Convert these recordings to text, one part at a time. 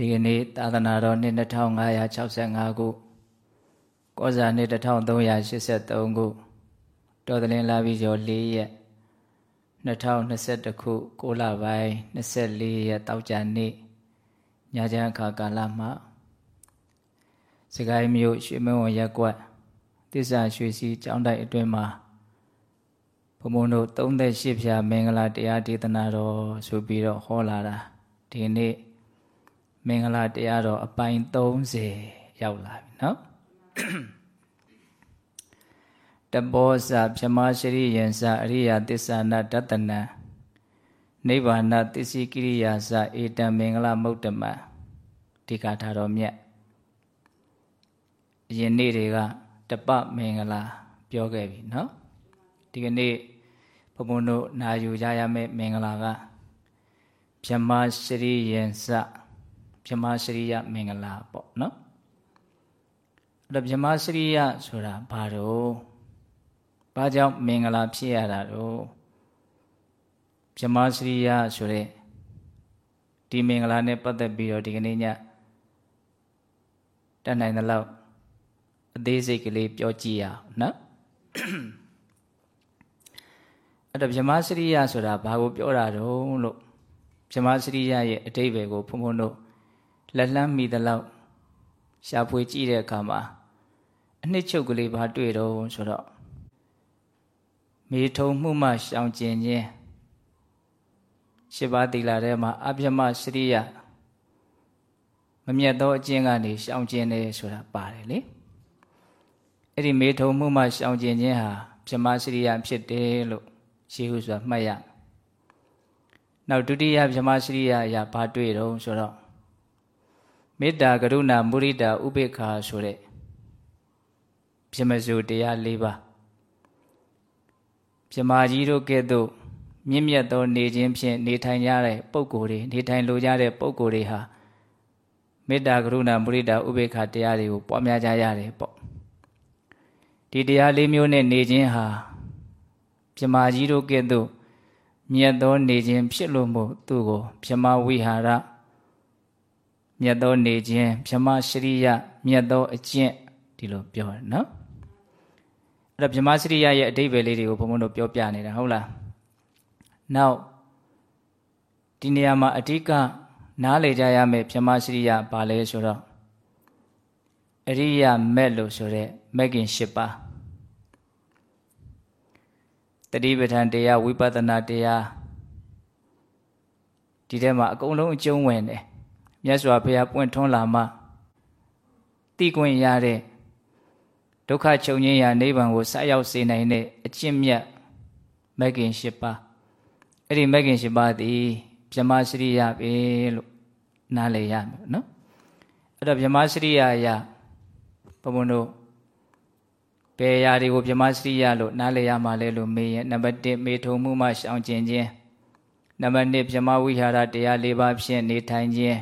ဒီကနေ့သာသနာတော်နှစ်2565ခုကောဇာနှစ်1383ခုတော်သလင်းလာပြီးကျော်၄ရက်2021ခု6လပိုင်း24ရက်တောက်ကြနေ့ညချမ်းအခါကာလမှာစကိုင်းမြို့ရွှေမင်းဝန်ရက်ကွက်တစ္ဆာရွှေစီကျောင်းတိုက်အတွင်းမှာဘုံဘုံတို့38ဖြာမင်္ဂလာတရားဒေသနာတော်ဆိုပြီးတော့ဟောလာတာဒီနေ့ မင်္ဂလာတရားတော်အပိုင်း30ရောက်လာပြီနော်တဘောဇဗြဟ္မရှိရိယံဇအရိယသစ္ဆာနာတတနံနိဗ္ဗာနသစ္စိကိရိယာဇဧတံမင်္ဂလမုတ်တမဒီကာထာတော်မြတ်အရင်နေ့တွေကတပမင်္ဂလာပြောခဲ့ပြီနော်ဒီကနေ့ဘုံဘုံတို့နာယူကြရမယ့်မင်္ဂလာကဗြဟ္မရှိရိယံဇ ဗြဟ္မစရိယမင်္ဂလာပေါ့နော်အဲ့တော့ဗြဟ္မစရိယဆိုတာဘာတော့ဘာကြောင့်မင်္ဂလာဖြစ်ရတာတော့ဗြဟ္မစရိယဆိုတဲ့ဒီမင်္ဂလာနဲ့ပတ်သက်ပြီးတော့ဒီကနေ့ညတတ်နိုင်သလောက်အသေးစိတ်ကလေးပြောကြည့်ရအောင်နော်အဲ့တော့ဗြဟ္မစရိယဆိုတာဘာကိုပြောတာတော့လို့ဗြဟ္မစရိယရဲ့အတိတ်ပဲကိုဘုံဘုံတို့ လက်လန်းမိသလောက်ရှာဖွေကြည့်တဲ့အခါမှာအနှစ်ချုပ်ကလေးဘာတွေ့တော့ဆိုတော့မေထုံမှုမှရှောင်ကျင်ခြင်းရှစ်ပါးသီလထဲမှာအပြမစရိယမမြတ်သောအကျင့်ကနေရှောင်ကျင်တယ်ဆိုတာပါတယ်လေအဲ့ဒီမေထုံမှုမှရှောင်ကျင်ခြင်းဟာပြမစရိယဖြစ်တယ်လို့ရှင်းဟုဆိုတာမှတ်ရနောက်ဒုတိယပြမစရိယအရာဘာတွေ့တော့ဆိုတော့ မေတ္တာကရုဏာမုရိဒာဥပေက္ခာဆိုတဲ့ပြမစုတရား၄ပါးပြမကြီးတို့ကဲ့သို့မြင့်မြတ်သောနေခြင်းဖြင့်နေထိုင်ကြတဲ့ပုဂ္ဂိုလ်တွေနေထိုင်လိုကြတဲ့ပုဂ္ဂိုလ်တွေဟာမေတ္တာကရုဏာမုရိဒာဥပေက္ခာတရားတွေကိုပွားများကြရတယ်ပေါ့ဒီတရားလေးမျိုးနဲ့နေခြင်းဟာပြမကြီးတို့ကဲ့သို့မြတ်သောနေခြင်းဖြစ်လို့မို့သူ့ကိုပြမဝိဟာရ မြတ်သောနေခြင်းဗြဟ္မစရိယမြတ်သောအကျင့်ဒီလိုပြောတယ်နော်အဲ့တော့ဗြဟ္မစရိယရဲ့အတိတ်ပဲလေးတွေကိုဘုံဘုံတို့ပြောပြနေတာဟုတ်လားနောက်ဒီနေရာမှာအဓိကနားလေကြရမယ့်ဗြဟ္မစရိယဘာလဲဆိုတော့အရိယမက်လို့ဆိုတဲ့မက်ကင်၈ပါးတတိပဋ္ဌာန်တရားဝိပဿနာတရားဒီထဲမှာအကုန်လုံးအကျုံးဝင်တယ် မြတ်စွာဘုရားပွင့်ထွန်းလာမှတည်ခွင့်ရတဲ့ဒုက္ခချုပ်ငြိမ်းရာနိဗ္ဗာန်ကိုဆက်ရောက်စေနိုင်တဲ့အကျင့်မြတ်မဂ်ကင်၈ပါးအဲ့ဒီမဂ်ကင်၈ပါးသည်ဗြဟ္မစရိယပဲလို့နားလည်ရမယ်နော်အဲ့တော့ဗြဟ္မစရိယအရာဘုံဘုံတို့ဘယ်အရာတွေကိုဗြဟ္မစရိယလို့နားလည်ရမှာလဲလို့မေးရင်နံပါတ်1မေထုံမှုမှရှောင်ကျင်ခြင်းနံပါတ်2ဗြဟ္မဝိဟာရတရား၄ပါးဖြင့်နေထိုင်ခြင်း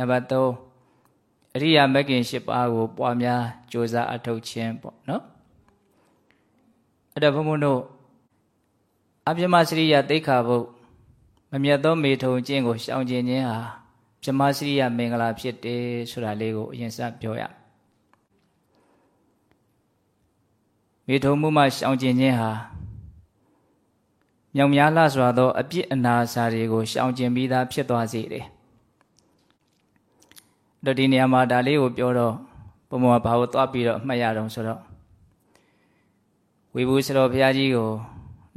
နံပါတ်3အရိယာမဂ်ကင်၈ပါးကို ပွားများကြိုးစားအထောက်ခြင်းပေါ့နော်အဲ့ဒါဘုံဘုံတို့အပြမစရိယသိခါဘုတ်မမြတ်သောမေထုံကျင့်ကိုရှောင်ကျင်ခြင်းဟာပြမစရိယမင်္ဂလာဖြစ်တယ်ဆိုတာလေးကိုအရင်စပြောရမေထုံမှုမှရှောင်ကျင်ခြင်းဟာမြောင်များလှစွာသောအပြစ်အနာစာတွေကိုရှောင်ကျင်ပြီးသားဖြစ်သွားစေတယ် တော့ဒီနေရာမှာဒါလေးကိုပြောတော့ဘုံဘုံကဘာလို့သွားပြီးတော့အမှတ်ရတော့ဆိုတော့ဝေဘူးစတော်ဘုရားကြီးကို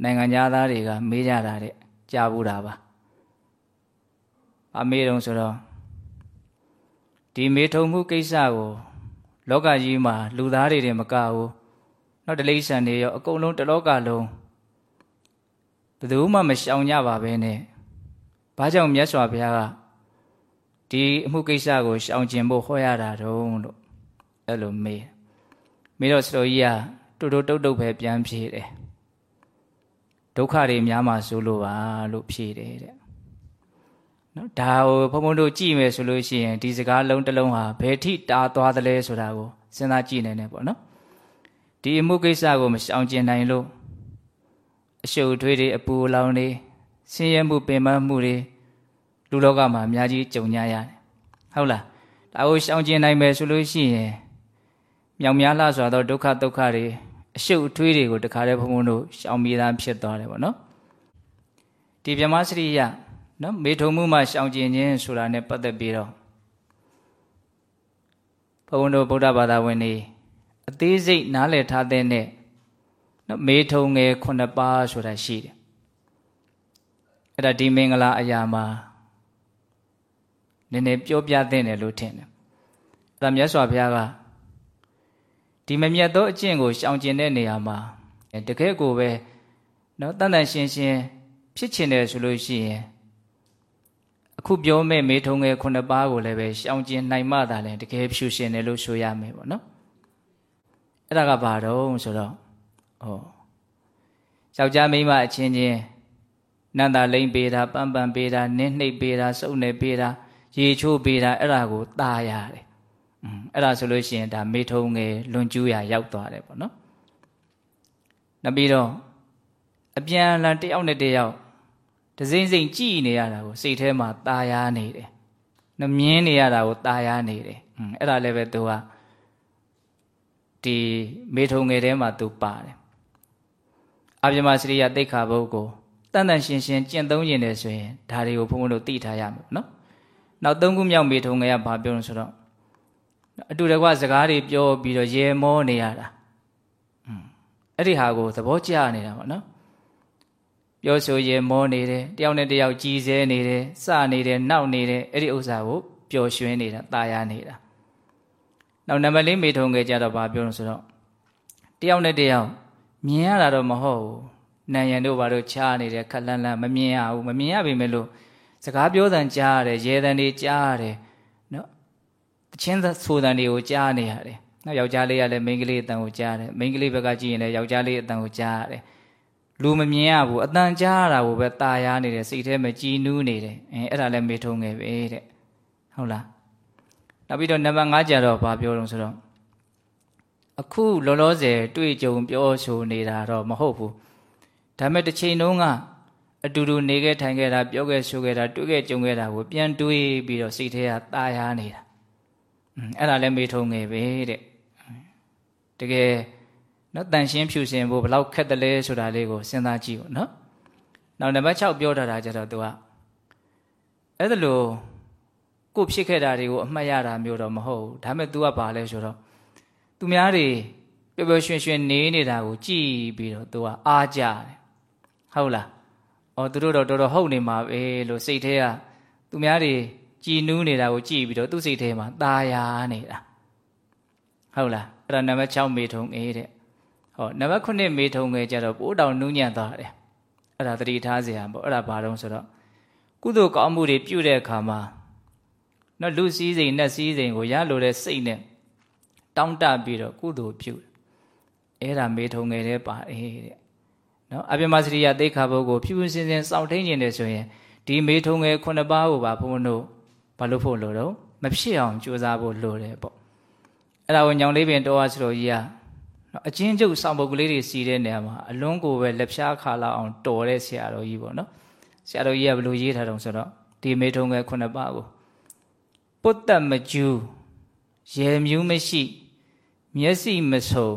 နိုင်ငံသားတွေကမေးကြတာတဲ့ကြားဘူးတာပါအမေးတော့ဆိုတော့ဒီမေထုံမှုကိစ္စကိုလောကကြီးမှာလူသားတွေတွေမကဘူးနောက်တလိษံတွေရောအကုန်လုံးတလောကလုံးဘယ်သူမှမရှောင်ကြပါပဲနဲ့ဘာကြောင့်မြတ်စွာဘုရားက ဒီအမှုကိစ္စကိုရှောင်ကျင်ဖို့ဟောရတာတုံးလို့အဲ့လိုမေးမေးတော့စတော်ကြီးကတူတူတုတ်တုတ်ပဲပြန်ဖြေတယ်ဒုက္ခတွေများမှဆိုလို့ပါလို့ဖြေတယ်တဲ့နော်ဒါကိုဘုံဘုံတို့ကြည့်မယ်ဆိုလို့ရှိရင်ဒီစကားလုံးတစ်လုံးဟာဘယ်ထိတားသွားသလဲဆိုတာကိုစဉ်းစားကြည့်နေတယ်ပေါ့နော်ဒီအမှုကိစ္စကိုမရှောင်ကျင်နိုင်လို့အရှုပ်ထွေးတွေအပူလောင်တွေဆင်းရဲမှုပင်ပန်းမှုတွေ လူလောကမှာအများကြီးကြုံကြရတယ်ဟုတ်လားဒါကိုရှောင်ကျင်နိုင်မယ်ဆိုလို့ရှိရင်မြောင်များလှစွာသောဒုက္ခဒုက္ခတွေအရှုပ်အထွေးတွေကိုတခါတည်းဘုံဘုံတို့ရှောင်ပြေးသားဖြစ်သွားတယ်ပေါ့နော်ဒီဗြဟ္မစရိယနော်မေထုံမှုမှရှောင်ကျင်ခြင်းဆိုတာ ਨੇ ပတ်သက်ပြီးတော့ဘုံဘုံတို့ဗုဒ္ဓဘာသာဝင်တွေအသေးစိတ်နားလည်ထားတဲ့နဲ့နော်မေထုံငယ်ခုနှစ်ပါးဆိုတာရှိတယ်အဲ့ဒါဒီမင်္ဂလာအရာမှာ နည်းနည်းပြောပြတဲ့တယ်လို့ထင်တယ်အဲ့ဒါမြတ်စွာဘုရားကဒီမမြတ်သောအကျင့်ကိုရှောင်ကျင်တဲ့နေရာမှာတကယ်ကိုပဲနော်တန်တန်ရှင်းရှင်းဖြစ်ချင်တယ်ဆိုလို့ရှိရင်အခုပြောမဲ့မေထုံငယ်ခုနှစ်ပါးကိုလည်းပဲရှောင်ကျင်နိုင်မှသာလဲတကယ်ဖြူရှင်တယ်လို့ဆိုရမယ်ပေါ့နော်အဲ့ဒါကဘာတော့ဆိုတော့ဩယောက်ျားမိန်းမအချင်းချင်းနန္တာလိမ့်ပေးတာပန်းပန်းပေးတာနင်းနှိပ်ပေးတာစုပ်နေပေးတာ ရေချိုးပေးတာအဲ့ဒါကိုตาရတယ်อืมအဲ့ဒါဆိုလို့ရှိရင်ဒါမေထုံငယ်လွန်ကျူးရရောက်သွားတယ်ပေါ့နော်နောက်ပြီးတော့အပြန်အလှန်တယောက်နဲ့တယောက်တစိမ့်စိမ့်ကြည်နေရတာကိုစိတ်ထဲမှာตาရနေတယ်နှမြင်းနေရတာကိုตาရနေတယ်อืมအဲ့ဒါလည်းပဲသူကဒီမေထုံငယ်ထဲမှာသူပါတယ်အပြမစရိယတိတ်ခါဘုတ်ကိုတန်တန်ရှင်းရှင်းကျင့်သုံးရင်လည်းဆိုရင်ဒါတွေကိုဘုန်းဘုန်းတို့သိထားရမယ်နော် နောက်သုံးခုမြောက်မေထုံငယ်ကဘာပြောလို့ဆိုတော့အတူတကွစကားတွေပြောပြီးတော့ရေမောနေရတာอืมအဲ့ဒီဟာကိုသဘောကျနေတာပေါ့နော်ပြောဆိုရေမောနေတယ်တယောက်နဲ့တယောက်ကြည်စဲနေတယ်စနေတယ်နောက်နေတယ်အဲ့ဒီဥစ္စာကိုပျော်ရွှင်နေတာตายာနေတာနောက်နံပါတ်၄မေထုံငယ်ကြတော့ဘာပြောလို့ဆိုတော့တယောက်နဲ့တယောက်မြင်ရတာတော့မဟုတ်ဘူးနံရံတို့ဘာလို့ချားနေတယ်ခက်လန်းလန်းမမြင်ရဘူးမမြင်ရပေမဲ့လို့ စကားပြောတန်ကြားရတယ်ရဲတန်တွေကြားရတယ်နော်တချင်းဆိုတန်တွေကိုကြားနေရတယ်နောက်ယောက်ျားလေးကလည်းမိန်းကလေးအတန်ကိုကြားတယ်မိန်းကလေးဘက်ကကြည့်ရင်လည်းယောက်ျားလေးအတန်ကိုကြားရတယ်လူမမြင်ရဘူးအတန်ကြားရတာကိုပဲตาရနေတယ်စိတ်ထဲမှာကြည်နူးနေတယ်အဲအဲ့ဒါလည်းမေထုံငယ်ပဲတဲ့ဟုတ်လားနောက်ပြီးတော့နံပါတ်5ကျတော့ဘာပြောလို့ဆိုတော့အခုလောလောဆယ်တွေ့ကြုံပြောဆိုနေတာတော့မဟုတ်ဘူးဒါမဲ့တစ်ချိန်လုံးက အတူတူနေခဲ့ထိုင်ခဲ့တာပြောခဲ့ဆိုခဲ့တာတွေ့ခဲ့ကြုံခဲ့တာကိုပြန်တွေးပြီးတော့စိတ်ထဲကตาရနေတာအဲ့ဒါလည်းမေထုံငယ်ပဲတဲ့တကယ်နော်တန်ရှင်းဖြူစင်ဖို့ဘလောက်ခက်တယ်လဲဆိုတာလေးကိုစဉ်းစားကြည့်ဦးနော်နောက်နံပါတ်6ပြောထားတာကြတော့သူကအဲ့ဒါလို့ကိုဖြစ်ခဲ့တာတွေကိုအမှတ်ရတာမျိုးတော့မဟုတ်ဘူးဒါမဲ့ तू ကဘာလဲဆိုတော့သူများတွေပျော်ပျော်ရွှင်ရွှင်နေနေတာကိုကြည်ပြီးတော့ तू ကအားကြတယ်ဟုတ်လား အော်သူတို့တော့တော်တော်ဟုတ်နေမှာပဲလို့စိတ်ထဲကသူများတွေကြည်နူးနေတာကိုကြည်ပြီးတော့သူ့စိတ်ထဲမှာตาယာနေတာဟုတ်လားအဲ့ဒါနံပါတ်6မေထုံအေးတဲ့ဟောနံပါတ်9မေထုံငယ်ကြတော့ပိုးတောင်နူးညံ့သွားတယ်အဲ့ဒါသတိထားစရာပေါ့အဲ့ဒါဘာတော့ဆိုတော့ကုသိုလ်ကောင်းမှုတွေပြုတဲ့အခါမှာနော်လူစည်းစိမ်နဲ့စည်းစိမ်ကိုရလိုတဲ့စိတ်နဲ့တောင်းတပြီးတော့ကုသိုလ်ပြုအဲ့ဒါမေထုံငယ်တဲ့ပါတယ်တဲ့ နော်အပြမစရိယသိခါဘုတ်ကိုဖြူဖြူစင်စင်စောင့်ထိန်နေတယ်ဆိုရင်ဒီမေထုံငယ်ခုနှစ်ပါးကိုပါဘုန်းဘုန်းတို့ဘာလို့ဖို့လို့တော့မဖြစ်အောင်ကြိုးစားဖို့လိုတယ်ပေါ့အဲ့ဒါကိုညောင်လေးပင်တော်အားစတော်ကြီးကနော်အချင်းကျုပ်စောင့်ပုတ်ကလေးတွေစီးတဲ့နေရာမှာအလွန်ကိုပဲလက်ဖြားခါလောက်အောင်တော်တဲ့ဆရာတော်ကြီးပေါ့နော်ဆရာတော်ကြီးကဘယ်လိုရေးထားတုံးဆိုတော့ဒီမေထုံငယ်ခုနှစ်ပါးကိုပုတ်တက်မကျူးရေမြူးမရှိ မျက်စိမဆုံ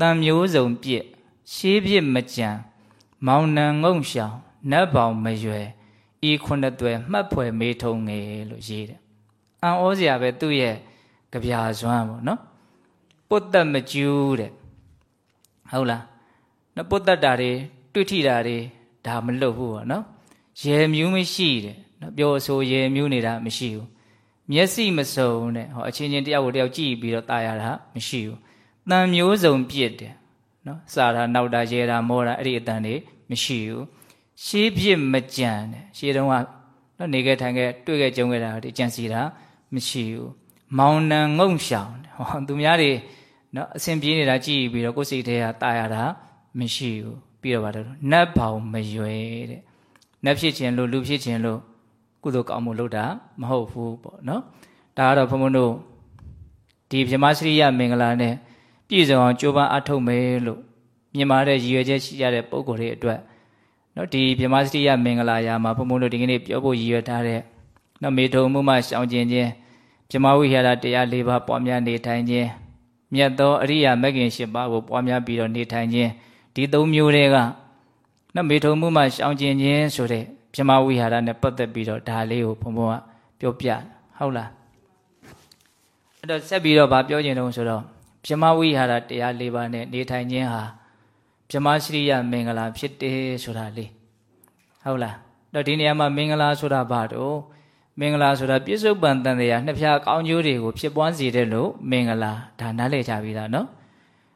တန်မျိုးစုံပြစ် ရှေးပြစ်မကြံမောင်နှံငုံရှောင်နတ်ပေါင်မရွယ်ဤခုနှစ်တွယ်မှတ်ဖွယ်မေထုံငယ်လို့ရေးတယ်အံဩစရာပဲသူ့ရဲ့ကြပြာစွမ်းပေါ့နော်ပုတ်တက်မကျူးတဲ့ဟုတ်လားနော်ပုတ်တက်တာတွေတွေ့ထိတာတွေဒါမလွတ်ဘူးပေါ့နော်ရေမြူးမရှိတဲ့နော်ပြောဆိုရေမြူးနေတာမရှိဘူးမျက်စိမစုံတဲ့ဟောအချင်းချင်းတယောက်ကိုတယောက်ကြည့်ပြီးတော့ตายရတာမရှိဘူးတန်မျိုးစုံပြစ်တယ် နော်စာတာနောက်တာရဲတာမောတာအဲ့ဒီအတန်တွေမရှိဘူးရှေးပြစ်မကြံတဲ့ရှေးတုန်းကနော်နေခဲ့ထိုင်ခဲ့တွေ့ခဲ့ကြုံခဲ့တာဒီကြံစီတာမရှိဘူးမောင်နှံငုံရှောင်ဟောသူများတွေနော်အစဉ်ပြေးနေတာကြည့်ပြီးတော့ကိုယ်စိတ်ထဲကตายရတာမရှိဘူးပြီးတော့ပါတယ်နတ်ဘောင်မရွယ်တဲ့နတ်ဖြစ်ခြင်းလို့လူဖြစ်ခြင်းလို့ကုသိုလ်ကောင်းမှုလုပ်တာမဟုတ်ဘူးပေါ့နော်ဒါကတော့ဘုန်းဘုန်းတို့ဒီဗြဟ္မစရိယမင်္ဂလာနဲ့ ပြည့်စုံအောင်ကြိုးပမ်းအထောက်မယ်လို့မြင်မာတဲ့ရည်ရွယ်ချက်ရှိကြတဲ့ပုံကိုယ်တွေအတွက်နော်ဒီဗြဟ္မစရိယမင်္ဂလာရာမှာဘုန်းဘုန်းတို့ဒီကနေ့ပြောဖို့ရည်ရွယ်ထားတဲ့နော်မေထုံမှုမှရှောင်ကျင်ခြင်းပြမဝိဟာရတရား၄ပါးပွားများနေထိုင်ခြင်းမြတ်သောအရိယာမဂ်ခင်၈ပါးကိုပွားများပြီးတော့နေထိုင်ခြင်းဒီသုံးမျိုးတွေကနမေထုံမှုမှရှောင်ကျင်ခြင်းဆိုတဲ့ပြမဝိဟာရနဲ့ပတ်သက်ပြီးတော့ဒါလေးကိုဘုံဘုံကပြောပြဟုတ်လားအဲ့တော့ဆက်ပြီးတော့ဗာပြောခြင်းတုံးဆိုတော့ ပြမဝိဟာရတရား၄ပါးနဲ့နေထိုင်ခြင်းဟာပြမရှိရိယမင်္ဂလာဖြစ်တယ်ဆိုတာလေးဟုတ်လားတော့ဒီနေရာမှာမင်္ဂလာဆိုတာဘာတော့မင်္ဂလာဆိုတာပြစ္ဆုတ်ပန်တန်တရားနှစ်ဖြာကောင်းကျိုးတွေကိုဖြစ်ပွားစေတယ်လို့မင်္ဂလာဒါနားလည်ကြပြီလားနော်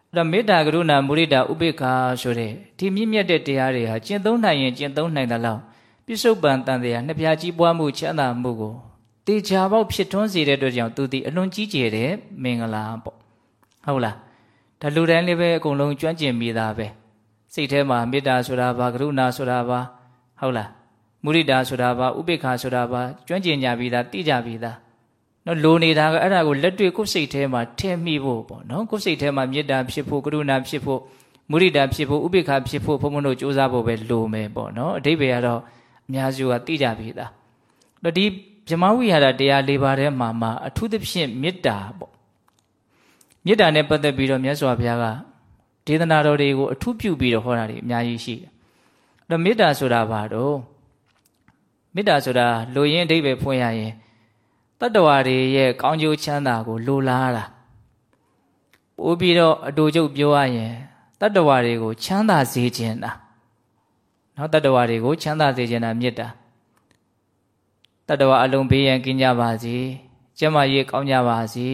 အဲ့တော့မေတ္တာကရုဏာမုရိဒာဥပေက္ခဆိုတဲ့ဒီမြင့်မြတ်တဲ့တရားတွေဟာကျင့်သုံးနိုင်ရင်ကျင့်သုံးနိုင်တဲ့လောက်ပြစ္ဆုတ်ပန်တန်တရားနှစ်ဖြာကြီးပွားမှုချမ်းသာမှုကိုတေချာပေါက်ဖြစ်ထွန်းစေတဲ့အတွက်ကြောင့်သူဒီအလွန်ကြီးကျယ်တဲ့မင်္ဂလာပေါ့ ဟုတ်လားဒါလူတိုင်းလေးပဲအကုန်လုံးကျွမ်းကျင်မိသားပဲစိတ်ထဲမှာမေတ္တာဆိုတာဘာကရုဏာဆိုတာဘာဟုတ်လားမုရိဒာဆိုတာဘာဥပိ္ပခာဆိုတာဘာကျွမ်းကျင်ကြပြီးသားသိကြပြီးသားနော်လိုနေတာကအဲ့ဒါကိုလက်တွေ့ကိုယ်စိတ်ထဲမှာထည့်မိဖို့ပေါ့နော်ကိုယ်စိတ်ထဲမှာမေတ္တာဖြစ်ဖို့ကရုဏာဖြစ်ဖို့မုရိဒာဖြစ်ဖို့ဥပိ္ပခာဖြစ်ဖို့ဘုံဘုံတို့စူးစမ်းဖို့ပဲလိုမယ်ပေါ့နော်အတိပ္ပယ်ကတော့အများစုကသိကြပြီးသားတော့ဒီဗြဟ္မဝိဟာရတရား၄ပါးထဲမှာမှာအထူးသဖြင့်မေတ္တာပေါ့ မေတ္တာနဲ့ပတ်သက်ပြီးတော့မြတ်စွာဘုရားကဒေသနာတော်တွေကိုအထူးပြုပြီးတော့ဟောတာတွေအများကြီးရှိတယ်။အဲ့တော့မေတ္တာဆိုတာဘာတော့မေတ္တာဆိုတာလူရင်းအဓိပ္ပာယ်ဖွင့်ရရင်တတ္တဝါတွေရဲ့ကောင်းကျိုးချမ်းသာကိုလိုလားတာပို့ပြီးတော့အတူချုပ်ပြောရရင်တတ္တဝါတွေကိုချမ်းသာစေခြင်းတာနော်တတ္တဝါတွေကိုချမ်းသာစေခြင်းတာမေတ္တာတတ္တဝါအလုံးဘေးရန်ကင်းကြပါစေကျမ်းမာရေးကောင်းကြပါစေ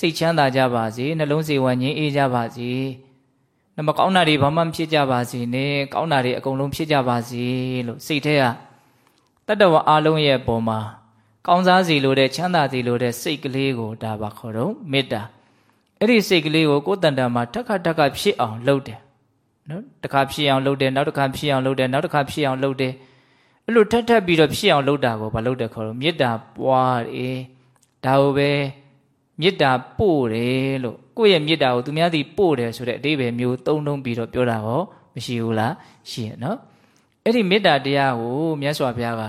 စိတ်ချမ်းသာကြပါစေနှလုံးစိတ်ဝမ်းငြိမ်းအေးကြပါစေမကောင်းတာတွေဘာမှမဖြစ်ကြပါစေနဲ့ကောင်းတာတွေအကုန်လုံးဖြစ်ကြပါစေလို့စိတ်ထဲကတတ္တဝါအလုံးရဲ့ပုံမှာကောင်းစားစီလိုတဲ့ချမ်းသာစီလိုတဲ့စိတ်ကလေးကိုဒါပါခေါ်တော့မေတ္တာအဲ့ဒီစိတ်ကလေးကိုကိုယ်တန်တန်မှာတစ်ခါတစ်ခါဖြစ်အောင်လုပ်တယ်နော်တစ်ခါဖြစ်အောင်လုပ်တယ်နောက်တစ်ခါဖြစ်အောင်လုပ်တယ်နောက်တစ်ခါဖြစ်အောင်လုပ်တယ်အဲ့လိုထပ်ထပ်ပြီးတော့ဖြစ်အောင်လုပ်တာကိုဘာလုပ်တယ်ခေါ်တော့မေတ္တာပွားတယ်ဒါကိုပဲ မေတ္တာပို့တယ်လို့ကိုယ့်ရဲ့မေတ္တာကိုသူများသည်ပို့တယ်ဆိုတဲ့အဓိပ္ပာယ်မျိုးသုံးလုံးပြီးတော့ပြောတာဟောမရှိဘူးလားရှိရနော်အဲ့ဒီမေတ္တာတရားကိုမြတ်စွာဘုရားက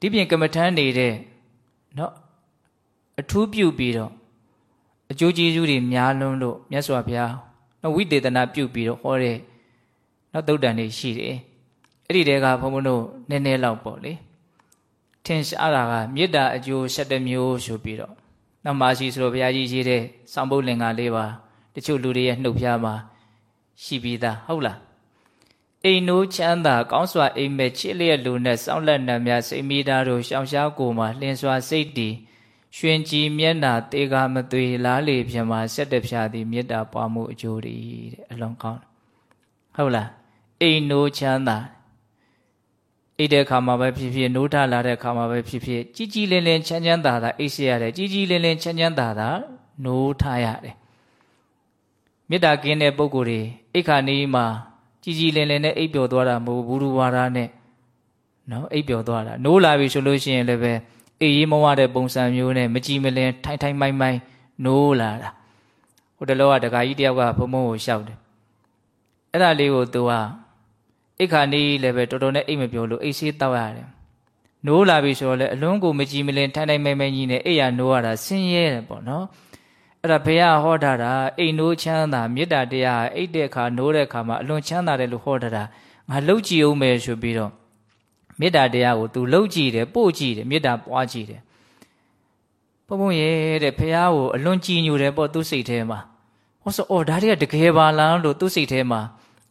ဒီပြင်ကမ္မထမ်းနေတဲ့နော်အထူးပြုပြီးတော့အကျိုးကျေးဇူးတွေများလွန်းလို့မြတ်စွာဘုရားနော်ဝိသေသနာပြုပြီးတော့ဟောတဲ့နော်သုတ်တန်တွေရှိတယ်အဲ့ဒီတဲကဘုံဘုံတို့နည်းနည်းလောက်ပေါ့လေ ထင်ရှားတာကမေတ္တာအကျိုး၁၇မျိုးဆိုပြီးတော့နောက်မာရှိဆိုတော့ဘုရားကြီးရေးတဲ့စောင်းပုတ်လင်္ကာလေးပါတချို့လူတွေရဲ့နှုတ်ဖျားမှာရှိပြီးသားဟုတ်လားအိမ်နိုးချမ်းသာကောင်းစွာအိမ်မက်ချစ်လျက်လူနဲ့စောင်းလက်နံများစိတ်မိသားတို့ရှောင်ရှားကိုမှာလှင်စွာစိတ်တည်ရွှင်ကြည်မျက်နာတေကာမသွေလားလေပြမှာဆက်တဖြာသည်မေတ္တာပွားမှုအကျိုးတွေတဲ့အလွန်ကောင်းဟုတ်လားအိမ်နိုးချမ်းသာ အိတ်တဲ့ခါမှာပဲဖြစ်ဖြစ်နိုးထလာတဲ့ခါမှာပဲဖြစ်ဖြစ်ကြီးကြီးလင်းလင်းချမ်းချမ်းသာသာအိတ်ရှိရတယ်ကြီးကြီးလင်းလင်းချမ်းချမ်းသာသာနိုးထရတယ်မေတ္တာကင်းတဲ့ပုဂ္ဂိုလ်တွေအိတ်ခါနီးမှာကြီးကြီးလင်းလင်းနဲ့အိပ်ပျော်သွားတာမဟုတ်ဘူးဘူးဝါဒနဲ့နော်အိပ်ပျော်သွားတာနိုးလာပြီဆိုလို့ရှိရင်လည်းပဲအေးရေးမဝတဲ့ပုံစံမျိုးနဲ့မကြည်မလင်ထိုင်ထိုင်မိုင်းမိုင်းနိုးလာတာဟိုတလောကဒကာကြီးတယောက်ကဘုံဘုံကိုရှောက်တယ်အဲ့ဒါလေးကိုသူက အိတ်ခါနေလည်းပဲတော်တော်နဲ့အိတ်မပြောလို့အိတ်ဆေးတောက်ရတယ်နိုးလာပြီဆိုတော့လေအလွန်ကိုမကြည်မလင်ထိုင်ထိုင်မိုင်းမိုင်းကြီးနဲ့အိတ်ရနိုးရတာဆင်းရဲတယ်ပေါ့နော်အဲ့ဒါဘုရားဟောထားတာအိမ်နိုးချမ်းသာမေတ္တာတရားအိတ်တဲ့အခါနိုးတဲ့အခါမှာအလွန်ချမ်းသာတယ်လို့ဟောထားတာငါလှုပ်ကြည့်အောင်မယ်ဆိုပြီးတော့မေတ္တာတရားကို तू လှုပ်ကြည့်တယ်ပို့ကြည့်တယ်မေတ္တာပွားကြည့်တယ်ဘုံဘုံရဲ့တဲ့ဘုရားကိုအလွန်ကြည်ညိုတယ်ပေါ့သူ့စိတ်ထဲမှာဟောဆိုအော်ဒါတွေကတကယ်ပါလားလို့သူ့စိတ်ထဲမှာ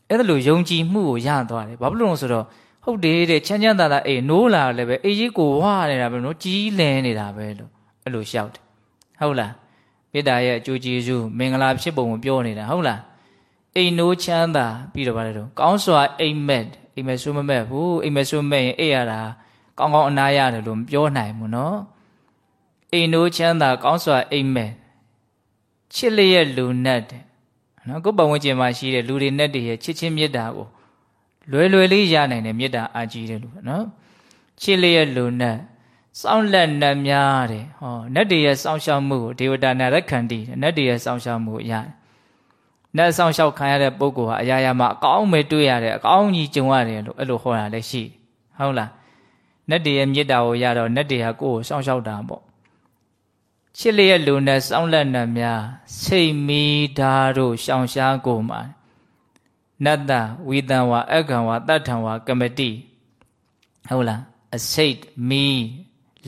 အဲ့ဒါလိုယုံကြည်မှုကိုရသွားတယ်ဘာဖြစ်လို့လဲဆိုတော့ဟုတ်တယ်တဲ့ချမ်းချမ်းသာသာအေးနိုးလာလည်းပဲအေးကြီးကိုဝါနေတာပဲနော်ကြီးလင်းနေတာပဲလို့အဲ့လိုရှောက်တယ်ဟုတ်လားမေတ္တာရဲ့အကျိုးကျေးဇူးမင်္ဂလာဖြစ်ပုံကိုပြောနေတာဟုတ်လားအိမ်နိုးချမ်းသာပြီးတော့ဗါလဲတော့ကောင်းစွာအိမ်မက်အိမ်မက်ဆိုးမမက်ဘူးအိမ်မက်ဆိုးမက်ရင်အိပ်ရတာကောင်းကောင်းအနာရတယ်လို့မပြောနိုင်ဘူးနော်အိမ်နိုးချမ်းသာကောင်းစွာအိမ်မက်ချစ်လျက်လူနဲ့တဲ့ နော်ကိုယ်ပတ်ဝန်းကျင်မှာရှိတဲ့လူတွေနဲ့တည်းရဲ့ချစ်ချင်းမေတ္တာကိုလွယ်လွယ်လေးရနိုင်တဲ့မေတ္တာအာကြီးတယ်လို့နော်ချစ်လျက်လူနဲ့စောင့်လက်နတ်များတဲ့ဟောနတ်တွေရဲ့စောင့်ရှောက်မှုကိုဒေဝတာနာရခန္တီနတ်တွေရဲ့စောင့်ရှောက်မှုရတယ်နတ်ဆောင်ရှောက်ခံရတဲ့ပုဂ္ဂိုလ်ဟာအရာရာမှာအကောင်းပဲတွေ့ရတယ်အကောင်းကြီးကြုံရတယ်လို့အဲ့လိုဟောတာလည်းရှိဟုတ်လားနတ်တွေရဲ့မေတ္တာကိုရတော့နတ်တွေဟာကိုယ့်ကိုစောင့်ရှောက်တာပေါ့ ချစ်လျက်လူနဲ့စောင့်လက်နှံများစိတ်မီဓာတို့ရှောင်ရှားကိုမှာနတ္တဝိတံဝါအက္ခံဝါတတ္ထံဝါကမတိဟုတ်လားအစိတ်မီ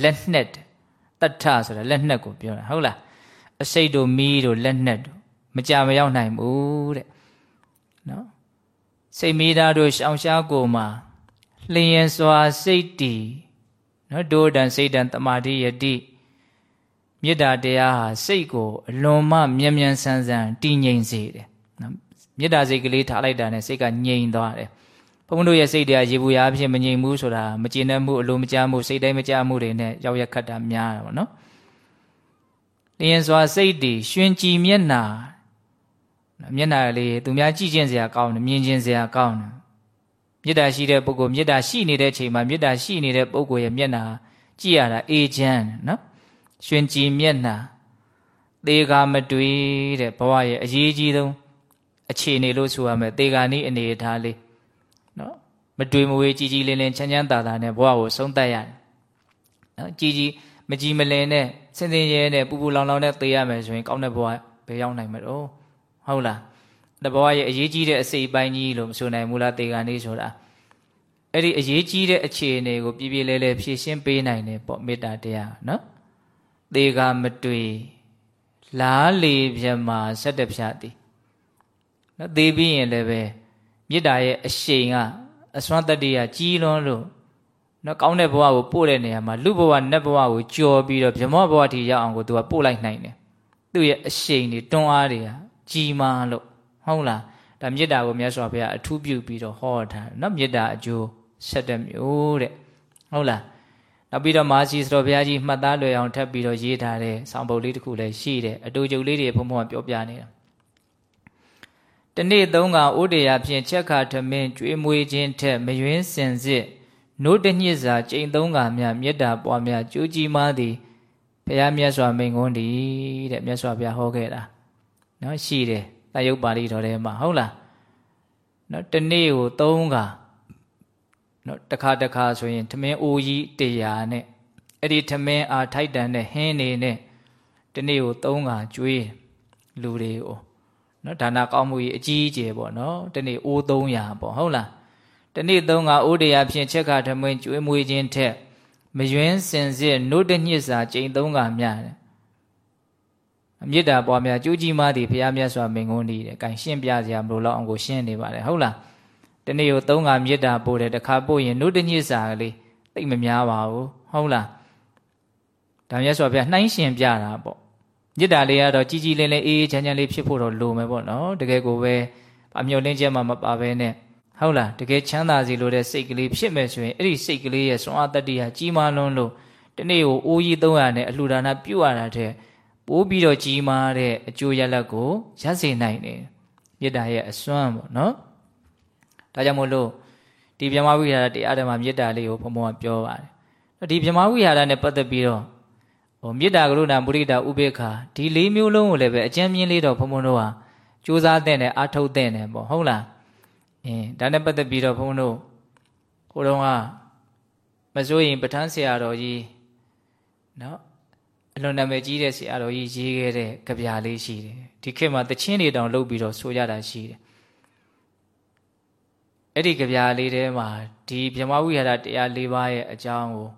လက်နှက်တတ္ထဆိုတာလက်နှက်ကိုပြောတာဟုတ်လားအစိတ်တို့မီတို့လက်နှက်တို့မကြမရောက်နိုင်ဘူးတဲ့နော်စိတ်မီဓာတို့ရှောင်ရှားကိုမှာလျင်စွာစိတ်တည်နော်ဒိုးတန်စိတ်တန်တမာတိယတိ မေတ္တာတရားဟာစိတ်ကိုအလွန်မှမြန်မြန်ဆန်းဆန်းတည်ငြိမ်စေတယ်နော်မေတ္တာစိတ်ကလေးထားလိုက်တာနဲ့စိတ်ကငြိမ်သွားတယ်ဘုန်းဘုန်းတို့ရဲ့စိတ်တရားရေဘူးရာအဖြစ်မငြိမ်ဘူးဆိုတာမကျေနပ်မှုအလိုမကျမှုစိတ်တိုင်းမကျမှုတွေနဲ့ရောက်ရက်ခတ်တာများတာပေါ့နော်လျင်စွာစိတ်တည်ရှင်ကြည်မျက်နာမျက်နာလေးသူများကြည့်ချင်းစရာကောင်းတယ်မြင်ချင်းစရာကောင်းတယ်မေတ္တာရှိတဲ့ပုဂ္ဂိုလ်မေတ္တာရှိနေတဲ့ချိန်မှာမေတ္တာရှိနေတဲ့ပုဂ္ဂိုလ်ရဲ့မျက်နာကြည့်ရတာအေးချမ်းနော် ရှင်ကြည်မျက်နာသေကာမတွေ့တဲ့ဘဝရဲ့အရေးကြီးဆုံးအခြေအနေလို့ဆိုရမယ်သေကာနိအနေအထားလေးနော်မတွေ့မဝေးကြည်ကြည်လင်းလင်းချမ်းချမ်းသာသာနဲ့ဘဝကိုဆုံးသက်ရတယ်နော်ကြည်ကြည်မကြည်မလင်နဲ့စင်စင်ရဲနဲ့ပူပူလောင်လောင်နဲ့သေရမယ်ဆိုရင်ကောင်းတဲ့ဘဝဘယ်ရောက်နိုင်မလို့ဟုတ်လားတဘဝရဲ့အရေးကြီးတဲ့အစိတ်ပိုင်းကြီးလို့မဆိုနိုင်ဘူးလားတေကန်လေးဆိုတာအဲ့ဒီအရေးကြီးတဲ့အခြေအနေကိုပြပြလဲလဲဖြည့်ရှင်းပေးနိုင်တယ်ပေါ့မေတ္တာတရားနော် တေကမတွေ့လားလေပြမဆက်တဖြတ်သည်နော်သေပြီးရင်လည်းပဲမေတ္တာရဲ့အရှိန်ကအစွမ်းတတ္တိယကြီးလွန်းလို့နော်ကောင်းတဲ့ဘဝကိုပို့တဲ့နေရာမှာလူဘဝနတ်ဘဝကိုကြော်ပြီးတော့ဗြဟ္မဘဝထိရောက်အောင်ကိုသူကပို့လိုက်နိုင်တယ်သူ့ရဲ့အရှိန်တွေတွန်းအားတွေကကြီးမားလို့ဟုတ်လားဒါမေတ္တာကိုမြတ်စွာဘုရားအထူးပြုပြီးတော့ဟောထားတယ်နော်မေတ္တာအကျိုးဆက်တဲ့မျိုးတဲ့ဟုတ်လား နောက်ပြီးတော့မာစီစတော်ဘုရားကြီးမှတ်သားလွယ်အောင်ထပ်ပြီးတော့ရေးထားတဲ့ဆောင်းပုဒ်လေးတစ်ခုလည်းရှိတယ်အတူတူလေးတွေဘုံဘုံပြောပြနေတာတနေ့သုံးကဥဒေယဖြင့်ချက်ခါထမင်းကျွေးမွေးခြင်းထက်မယွင်းစင်စစ်နို့တညစ်စာကျိန်သုံးကမြမေတ္တာပွားများကြိုးကြီးမားသည်ဘုရားမြတ်စွာမိန်ခွန်းတည်းတဲ့မြတ်စွာဘုရားဟောခဲ့တာနော်ရှိတယ်တယုတ်ပါဠိတော်ထဲမှာဟုတ်လားနော်တနေ့ကို၃ခါ နော်တစ်ခါတစ်ခါဆိုရင် ထမင်းအိုးကြီးတရားနဲ့အဲ့ဒီထမင်းအားထိုက်တန်တဲ့ဟင်းနေနဲ့တနေ့ကို၃ခါကျွေးလူတွေကိုနော်ဒါနကောင်းမှုကြီးအကြီးအကျယ်ပေါ့နော်တနေ့အိုး300ပေါ့ဟုတ်လားတနေ့၃ခါအိုးတရားဖြင့်ချက်ခါထမင်းကျွေးမွေးခြင်းထက်မယွင်းစင်စစ်နို့တညစ်စာကျိန်၃ခါမြတယ်မေတ္တာပွားများကြိုးကြီးမားသည်ဘုရားမြတ်စွာမင်္ဂုံးဒီတဲ့။ကင်ရှင်းပြစရာမလိုတော့အောင်ကိုရှင်းနေပါတယ်ဟုတ်လား။ တနေ့ကိုသုံးခါမေတ္တာပို့တယ်တစ်ခါပို့ရင်နုတညစ်စာကလေးသိမများပါဘူးဟုတ်လား။ဒါမြတ်စွာဘုရားနှိုင်းရှင်ပြတာပေါ့။မေတ္တာလေးကတော့ကြီးကြီးလင်းလင်းအေးအေးချမ်းချမ်းလေးဖြစ်ဖို့တော့လိုမယ်ပေါ့နော်။တကယ်ကိုပဲအမျော်လင့်ချက်မှမပါဘဲနဲ့ဟုတ်လားတကယ်ချမ်းသာစီလိုတဲ့စိတ်ကလေးဖြစ်မယ်ဆိုရင်အဲ့ဒီစိတ်ကလေးရဲ့စွမ်းအားတတ္တိဟာကြီးမားလွန်းလို့တနေ့ကိုအိုးကြီး300နဲ့အလှူဒါနပြုတ်ရတာတဲ့ပိုးပြီးတော့ကြီးမားတဲ့အကျိုးရလဒ်ကိုရစေနိုင်တယ်မေတ္တာရဲ့အစွမ်းပေါ့နော် ဒါကြောင့်မို့လို့ဒီဗြဟ္မဝိဟာရတရားဓမ္မမေတ္တာလေးကိုဘုံဘုံကပြောပါတယ်ဒီဗြဟ္မဝိဟာရနဲ့ပတ်သက်ပြီးတော့ဟိုမေတ္တာကရုဏာမုဒိတာဥပေက္ခဒီလေးမျိုးလုံးကိုလည်းပဲအကျဉ်းမြင့်လေးတော့ဘုံဘုံတို့ဟာစူးစမ်းတဲ့နဲ့အားထုတ်တဲ့နဲ့ပေါ့ဟုတ်လားအင်းဒါနဲ့ပတ်သက်ပြီးတော့ဘုံဘုံတို့ဟိုတုန်းကမစိုးရင်ပဋ္ဌာန်းဆရာတော်ကြီးနော်အလွန်နာမည်ကြီးတဲ့ဆရာတော်ကြီးရေးခဲ့တဲ့ကြပြလေးရှိတယ်ဒီခေတ်မှာတချင်းတွေတောင်လုပ်ပြီးတော့ဆိုကြတာရှိတယ် အဲ့ဒီကြပြလေးထဲမှာဒီဗြဟ္မဝိဟာရတရား၄ပါးရဲ့အကြောင်းကို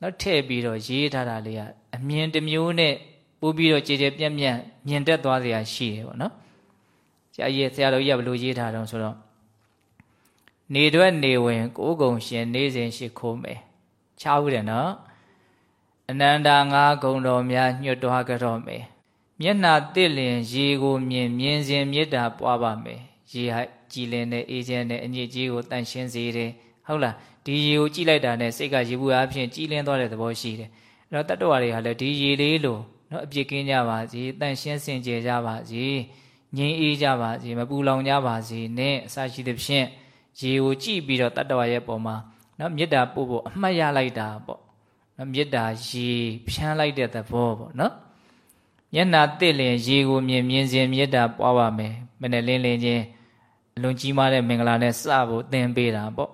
နောက်ထည့်ပြီးတော့ရေးထားတာလေးကအမြင်တစ်မျိုးနဲ့ပို့ပြီးတော့ကြည်ကြဲပြန့်ပြန့်မြင်တက်သွားစရာရှိတယ်ပေါ့နော်ဆရာကြီးဆရာတော်ကြီးကဘယ်လိုရေးထားတော့ဆိုတော့နေတွက်နေဝင် ကိုးကုံရှင်နေစဉ်ရှိခိုးမယ်ချားဦးတယ်နော်အနန္တာငါးဂုံတော်များညွတ်တော်ကြတော့မယ်မျက်နာတစ်လင်ရေကိုမြင်မြင်စဉ်မေတ္တာပွားပါမယ်ရေဟကြ ည်လင်တဲ့အေးချမ်းတဲ့အညစ်အကြေးကိုတန့်ရှင်းစေတယ်ဟုတ်လားဒီရေကိုကြည့်လိုက်တာနဲ့စိတ်ကရေဘူးအားဖြင့်ကြည်လင်သွားတဲ့သဘောရှိတယ်အဲ့တော့တတ္တဝါတွေဟာလည်းဒီရေလေးလိုနော်အပြစ်ကင်းကြပါစေတန့်ရှင်းစင်ကြယ်ကြပါစေငြိမ်းအေးကြပါစေမပူလောင်ကြပါစေနဲ့အစရှိသဖြင့်ရေကိုကြည့်ပြီးတော့တတ္တဝါရဲ့ပုံမှာနော်မေတ္တာပို့ဖို့အမှတ်ရလိုက်တာပေါ့နော်မေတ္တာရေဖြန်းလိုက်တဲ့သဘောပေါ့နော်မျက်နာတစ်လင်ရေကိုမြင်မြင်စဉ်မေတ္တာပွားပါမယ်မနဲ့လင်းလင်းချင်းအ လွန်ကြီးမားတဲ့မင်္ဂလာနဲ့စဖို့သင်ပေးတာပေါ့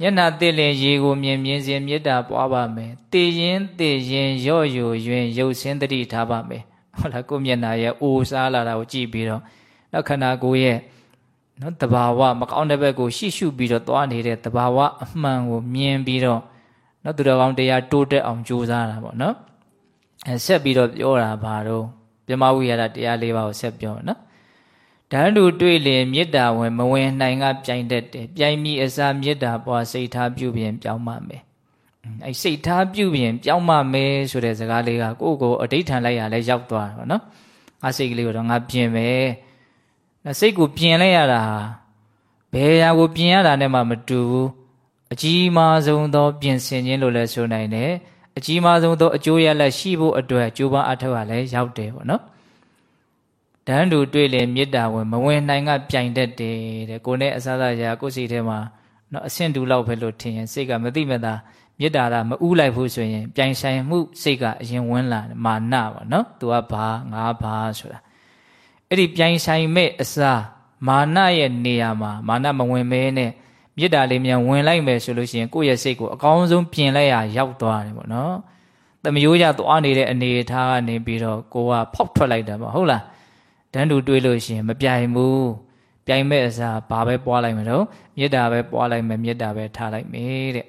မျက်နှာတစ်လင်ရေကိုမြင်မြင်စဉ်မေတ္တာပွားပါမယ်တည်ရင်တည်ရင်ရော့ယိုယွင်ရုပ်ဆင်းတတိထားပါမယ်ဟုတ်လားကိုမျက်နှာရဲ့အိုစားလာတာကိုကြည့်ပြီးတော့နောက်ခန္ဓာကိုယ်ရဲ့နော်တဘာဝမကောင်းတဲ့ဘက်ကိုရှိရှုပြီးတော့သွားနေတဲ့တဘာဝအမှန်ကိုမြင်ပြီးတော့နော်သူတော်ကောင်းတရားတိုးတက်အောင်ကြိုးစားတာပေါ့နော်အဲဆက်ပြီးတော့ပြောတာဘာတော့ပြမဝိရဒတရား၄ပါးကိုဆက်ပြောနော် ဓာတ်တူတွေ့လင်မေတ္တာဝင်မဝင်နိုင်ကပြိုင်တတ်တယ်ပြိုင်မိအစာမေတ္တာပွားစိတ်ထားပြုပြင်ပြောင်းမှမယ်အဲစိတ်ထားပြုပြင်ပြောင်းမှမယ်ဆိုတဲ့စကားလေးကကိုယ့်ကိုအဋိဌံလိုက်ရလဲရောက်သွားတာနော်ငါစိတ်ကလေးကိုတော့ငါပြင်မယ်စိတ်ကိုပြင်လိုက်ရတာဘယ်ရာကိုပြင်ရတာနဲ့မှမတူဘူးအကြီးမားဆုံးသော ပြင်ဆင်ခြင်းလို့လည်းဆိုနိုင်တယ်အကြီးမားဆုံးသောအကျိုးရလဒ်ရှိဖို့အတွက်ကြိုးပမ်းအထောက်အလည်းရောက်တယ်ပေါ့နော် တန်းတူတွေ့လေမေတ္တာဝင်မဝင်နိုင်ကပြိုင်တတ်တယ်တဲ့ကိုနဲ့အစားစားရာကိုယ်စိတ်ထဲမှာနော်အဆင့်တူလောက်ပဲလို့ထင်ရင်စိတ်ကမသိမသာမေတ္တာကမဥလိုက်ဘူးဆိုရင်ပြိုင်ဆိုင်မှုစိတ်ကအရင်ဝင်လာမာနပေါ့နော်သူကဘာငါဘာဆိုတာအဲ့ဒီပြိုင်ဆိုင်မဲ့အစားမာနရဲ့နေရာမှာမာနမဝင်မဲနဲ့မေတ္တာလေးမြန်ဝင်လိုက်မယ်ဆိုလို့ရှိရင်ကိုယ့်ရဲ့စိတ်ကိုအကောင်းဆုံးပြင်လိုက်ရရောက်သွားတယ်ပေါ့နော်။တမယိုးရသွားနေတဲ့အနေအထားကနေပြီးတော့ကိုကဖောက်ထွက်လိုက်တာပေါ့ဟုတ်လား။ တန်းတူတွေးလို့ရှိရင်မပြိုင်ဘူး။ပြိုင်မဲ့အစားဘာပဲပွားလိုက်မလို့မေတ္တာပဲပွားလိုက်မယ်မေတ္တာပဲထားလိုက်မယ်တဲ့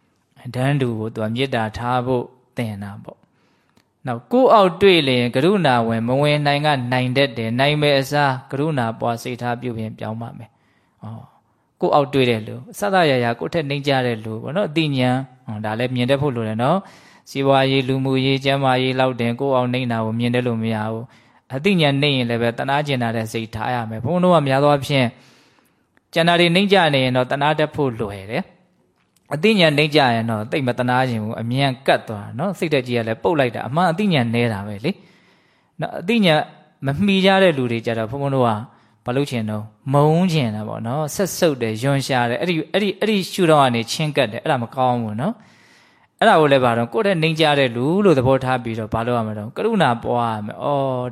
။တန်းတူကိုသူကမေတ္တာထားဖို့သင်တာပေါ့။နောက်ကိုအောက်တွေ့လင်ကရုဏာဝင်မဝင်နိုင်ကနိုင်တတ်တယ်နိုင်မဲ့အစားကရုဏာပွားစိတ်ထားပြုပြင်ပြောင်းပါမယ်။ဩကိုအောက်တွေ့တဲ့လူစသရရာကိုထက်နှိမ့်ကြတဲ့လူပေါ့နော်အတိညာဒါလည်းမြင်တတ်ဖို့လိုတယ်နော်စီးပွားရေးလူမှုရေးကျန်းမာရေးလောက်တင်ကိုအောင်နှိမ့်တာကိုမြင်တယ်လို့မရဘူး အတိညာနှိမ့်ရင်လည်းပဲတနာကျင်တာတဲ့စိတ်ထားရမယ်ဘုန်းတော်ကများသောအားဖြင့်ကျန်တာတွေနှိမ့်ကြနေရင်တော့တနာတတ်ဖို့လွယ်တယ်အတိညာနှိမ့်ကြရင်တော့တိတ်မတနာခြင်းဘူးအမြန်ကတ်သွားနော်စိတ်တက်ကြီးကလည်းပုတ်လိုက်တာအမှန်အတိညာနဲတာပဲလေနော်အတိညာမမှီကြတဲ့လူတွေကြတော့ဘုန်းတော်ကဘာလို့ချင်တော့မုန်းချင်တာပေါ့နော်ဆက်ဆုပ်တယ်ယွန်ရှာတယ်အဲ့ဒီအဲ့ဒီအဲ့ဒီရှုတော့ကနေချင်းကတ်တယ်အဲ့ဒါမကောင်းဘူးနော် အဲ့ဒါကိုလည်းဘာတော့ကိုယ့်တဲ့နှိမ်ကြတဲ့လူလို့သဘောထားပြီးတော့ဘာလို့ရမလဲတော့ကရုဏာပွားရမယ်ဩ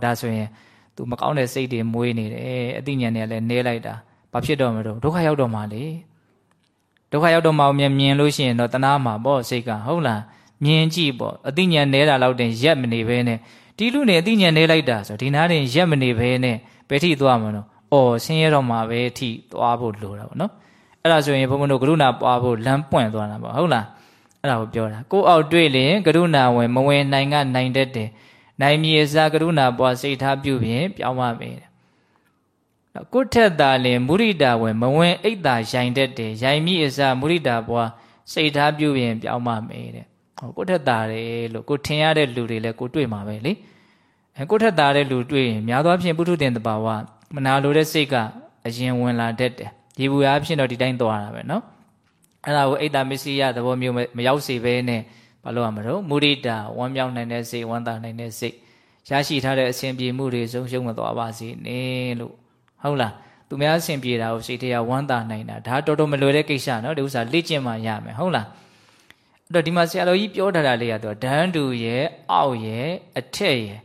ဒါဆိုရင် तू မကောင်းတဲ့စိတ်တွေမွေးနေတယ်အသိဉာဏ်နဲ့လည်းနေလိုက်တာဘာဖြစ်တော့မလို့ဒုက္ခရောက်တော့မှလေဒုက္ခရောက်တော့မှမြင်မြင်လို့ရှိရင်တော့တနာမှာပေါ့စိတ်ကဟုတ်လားမြင်ကြည့်ပေါ့အသိဉာဏ်နေတာလောက်တင်ရက်မနေဘဲနဲ့ဒီလူနေအသိဉာဏ်နေလိုက်တာဆိုဒီနားတင်ရက်မနေဘဲနဲ့ဘယ်ထိသွားမလို့အော်ဆင်းရဲတော့မှာပဲအထိသွားဖို့လိုတာပေါ့နော်အဲ့ဒါဆိုရင်ဘုန်းဘုန်းတို့ကရုဏာပွားဖို့လမ်းပွင့်သွားတာပေါ့ဟုတ်လား အဲ့ဒါကိုပြောတာကိုအောက်တွေ့လျင်ကရုဏာဝင်မဝင်နိုင်ကနိုင်တတ်တယ်နိုင်မြေစားကရုဏာပွားစိတ်ထားပြုပြင်ပြောင်းပါမယ်နော်ကိုထက်သာလင်မုရိတာဝင်မဝင်အိတ်သာရိုင်တတ်တယ်ရိုင်မိအစားမုရိတာပွားစိတ်ထားပြုပြင်ပြောင်းပါမယ်တဲ့ဟောကိုထက်သာတယ်လို့ကိုထင်ရတဲ့လူတွေလည်းကိုတွေ့မှာပဲလေအဲကိုထက်သာတဲ့လူတွေ့ရင်များသောအားဖြင့်ပုထုတင်တဘာဝမနာလိုတဲ့စိတ်ကအရင်ဝင်လာတတ်တယ်ဒီဘူးအားဖြင့်တော့ဒီတိုင်းသွားတာပဲနော် အဲ့ဒါကိုအိတ်တာမစ္စည်းယသဘောမျိုးမရောက်စေဘဲနဲ့ဘာလို့ရမလို့မုဒိတာဝမ်းမြောက်နိုင်တဲ့စိတ်ဝမ်းသာနိုင်တဲ့စိတ်ရရှိထားတဲ့အစဉ်ပြေမှုတွေဆုံးရှုံးမသွားပါစေနဲ့လို့ဟုတ်လားသူများအစဉ်ပြေတာကိုစိတ်ထဲကဝမ်းသာနိုင်တာဒါတော်တော်မလွယ်တဲ့ကိစ္စနော်ဒီဥစ္စာလေ့ကျင့်မှရမယ်ဟုတ်လားအဲ့တော့ဒီမှာဆရာတော်ကြီးပြောထားတာလေးကတော့ဒန်းတူရဲ့အောက်ရဲ့အထက်ရဲ့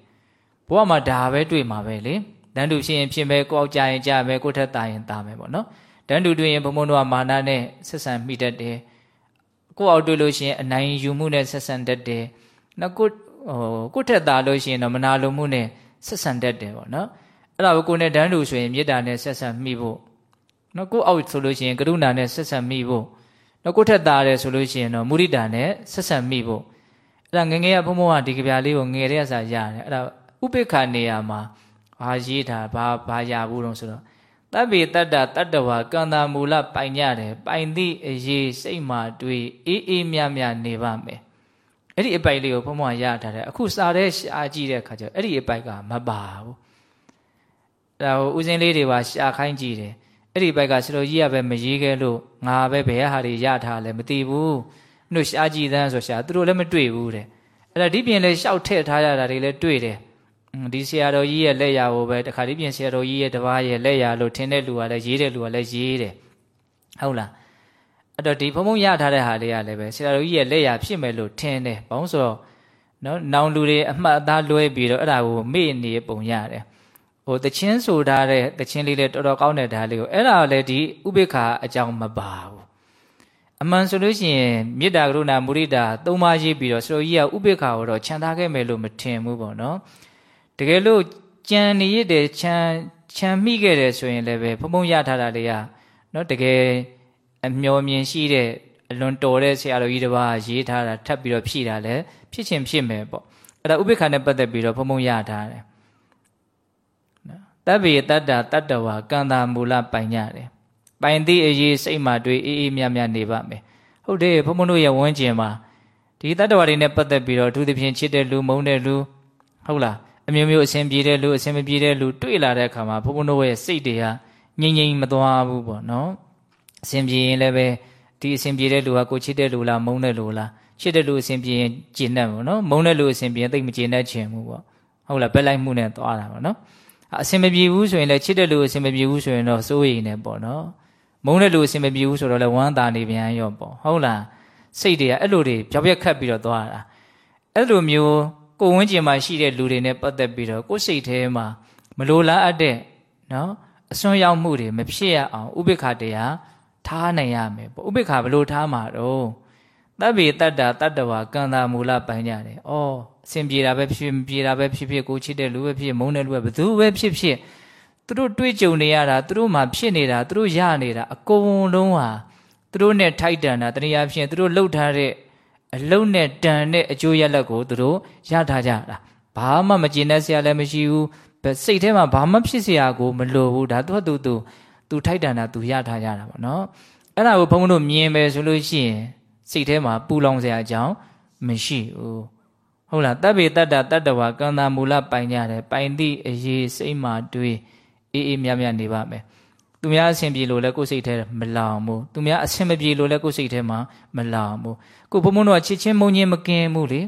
ဘဝမှာဒါပဲတွေ့မှာပဲလေဒန်းတူဖြစ်ရင်ဖြစ်မယ်ကိုအောက်ကြရင်ကြမယ်ကိုထက်တာရင်တာမယ်ပေါ့နော် တန်းတူတွေ့ရင်ဘုံဘုံတို့ကမာနနဲ့ဆက်ဆံမိတတ်တယ်ကိုအောင်တွေ့လို့ရှိရင်အနိုင်ယူမှုနဲ့ဆက်ဆံတတ်တယ်နောက်ကိုဟိုကိုထက်တာလို့ရှိရင်တော့မနာလိုမှုနဲ့ဆက်ဆံတတ်တယ်ပေါ့နော်အဲ့ဒါကိုကိုနဲ့တန်းတူဆိုရင်မေတ္တာနဲ့ဆက်ဆံမိဖို့နော်ကိုအောက်ဆိုလို့ရှိရင်ကရုဏာနဲ့ဆက်ဆံမိဖို့နော်ကိုထက်တာတယ်ဆိုလို့ရှိရင်တော့မုရိဒာနဲ့ဆက်ဆံမိဖို့အဲ့ဒါငငယ်ရဘုံဘုံကဒီကြပြလေးကိုငယ်တဲ့ဆာရတယ်အဲ့ဒါဥပိ္ပခာနေရာမှာဘာရေးတာဘာဘာရဘူးတော့ဆိုတော့ တပ်ပေတတ္တတတ္တဝါကံတာမူလပိုင်ကြတယ်ပိုင်သည့်အရေးစိတ်မှတွေးအေးအေးမြမြနေပါမယ်အဲ့ဒီအပိုက်လေးကိုဘုံဘွားရထားတယ်အခုစားတဲ့ရှားကြည့်တဲ့ခါကျအဲ့ဒီအပိုက်ကမပါဘူးဒါဟိုဦးစင်းလေးတွေပါရှားခိုင်းကြည့်တယ်အဲ့ဒီဘက်ကဆရာကြီးကပဲမရေးခဲ့လို့ငါပဲဘယ်ဟာတွေရထားလဲမသိဘူးနှုတ်ရှားကြည့်သန်းဆိုရှားသူတို့လည်းမတွေ့ဘူးတဲ့အဲ့ဒါဒီပြင်လဲရှောက်ထည့်ထားရတာတွေလည်းတွေ့တယ် ဒီဆရာတော်ကြီးရဲ့လက်ရာကိုပဲတခါဒီပြင်ဆရာတော်ကြီးရဲ့တပားရဲ့လက်ရာလို့ထင်တဲ့လူကလည်းရေးတဲ့လူကလည်းရေးတယ်ဟုတ်လားအဲ့တော့ဒီဘုံဘုံရထားတဲ့ဟာလေးကလည်းပဲဆရာတော်ကြီးရဲ့လက်ရာဖြစ်မယ်လို့ထင်တယ်ဘာလို့ဆိုတော့နော်နောင်လူတွေအမှတ်အသားလွဲပြီးတော့အဲ့ဒါကိုမေ့နေပုံရတယ်ဟိုတချင်းဆိုထားတဲ့တချင်းလေးလည်းတော်တော်ကောင်းတဲ့ဓာတ်လေးကိုအဲ့ဒါလည်းဒီဥပိ္ပခာအကြောင်းမပါဘူးအမှန်ဆိုလို့ရှိရင်မေတ္တာကရုဏာမုဒိတာသုံးပါးရေးပြီးတော့ဆရာကြီးကဥပေက္ခကိုတော့ခြံထားခဲ့မယ်လို့မထင်ဘူးပေါ့နော် တကယ်လို့ကြံနေရတဲ့ခြံခြံမိခဲ့တယ်ဆိုရင်လည်းပဲဖုံဖုံရထားတာတွေကနော်တကယ်အမျော်မြင်ရှိတဲ့အလွန်တော်တဲ့ဆရာတော်ကြီးတစ်ပါးရေးထားတာထပ်ပြီးတော့ဖြည့်တာလည်းဖြစ်ချင်းဖြစ်မယ်ပေါ့အဲ့ဒါဥပေက္ခနဲ့ပတ်သက်ပြီးတော့ဖုံဖုံရထားတယ်နော်တပ်ပေတတ္တာတတ္တဝါကံတာမူလပိုင်ကြတယ်ပိုင်သည့်အရေးစိတ်မှတွေးအေးအေးမြမြနေပါမယ်ဟုတ်တယ်ဘုံဘုံတို့ရဲ့ဝန်းကျင်မှာဒီတတ္တဝါတွေနဲ့ပတ်သက်ပြီးတော့အထူးသဖြင့်ချစ်တဲ့လူမုန်းတဲ့လူဟုတ်လား အမျိုးမျိုးအစဉ်ပြေတဲ့လူအစဉ်မပြေတဲ့လူတွေ့လာတဲ့အခါမှာဘုံဘုံတို့ရဲ့စိတ်တွေကငြိမ်ငြိမ်မသွားဘူးပေါ့နော်အစဉ်ပြေရင်လည်းပဲဒီအစဉ်ပြေတဲ့လူကကိုချစ်တဲ့လူလားမုန်းတဲ့လူလားချစ်တဲ့လူအစဉ်ပြေရင်ကျင်တတ်ပေါ့နော်မုန်းတဲ့လူအစဉ်ပြေရင်သိမကျင်တတ်ချင်ဘူးပေါ့ဟုတ်လားဘက်လိုက်မှုနဲ့သွားတာပေါ့နော်အစဉ်မပြေဘူးဆိုရင်လည်းချစ်တဲ့လူအစဉ်မပြေဘူးဆိုရင်တော့စိုးရိမ်နေပေါ့နော်မုန်းတဲ့လူအဆင်မပြေဘူးဆိုတော့လဲဝမ်းသာနေပြန်ရောပေါ့ဟုတ်လားစိတ်တွေကအဲ့လိုတွေပြောက်ပြက်ခတ်ပြီးတော့သွားတာအဲ့လိုမျိုး ကိုဝန်းကျင်မှာရှိတဲ့လူတွေနဲ့ပတ်သက်ပြီးတော့ကိုယ်စိတ်ထဲမှာမလိုလားအပ်တဲ့နော်အစွန်းရောက်မှုတွေမဖြစ်ရအောင်ဥပိ္ပခတရားထားနိုင်ရမယ်ပေါ့ဥပိ္ပခဘလို့ထားမှာတော့တပ်ပေတတ္တာတတ္တဝါကံတာမူလပိုင်ကြတယ်။အော်အစဉ်ပြေတာပဲဖြစ်ပြေတာပဲဖြစ်ဖြစ်ကိုချစ်တဲ့လူပဲဖြစ်မုန်းတဲ့လူပဲဘသူပဲဖြစ်ဖြစ်သူတို့တွေးကြုံနေရတာသူတို့မှဖြစ်နေတာသူတို့ရနေတာအကုန်လုံးဟာသူတို့နဲ့ထိုက်တန်တာတနည်းအားဖြင့်သူတို့လှုပ်ထားတဲ့ အလုံနဲ့တန်တဲ့အကျိုးရလဒ်ကိုသူတို့ရထားကြတာဘာမှမကျင်တတ်စရာလည်းမရှိဘူးစိတ်ထဲမှာဘာမှဖြစ်စရာကိုမလိုဘူးဒါသူ့သူသူသူထိုက်တန်တာသူရထားကြတာပေါ့နော်အဲ့ဒါကိုဘုန်းဘုန်းတို့မြင်မယ်ဆိုလို့ရှိရင်စိတ်ထဲမှာပူလောင်စရာအကြောင်းမရှိဘူးဟုတ်လားတပ်ပေတတ္တတတ္တဝါကံတာမူလပိုင်ကြတယ်ပိုင်သည့်အရေးစိတ်မှတွေးအေးအေးမြမြနေပါမယ် သူများအဆင်ပြေလို့လည်းကိုယ်စိတ်ထဲမလောင်ဘူးသူများအဆင်မပြေလို့လည်းကိုယ်စိတ်ထဲမှာမလောင်ဘူးကိုဘုံဘုံတော့ချစ်ချင်းမုံချင်းမကင်းဘူးလေ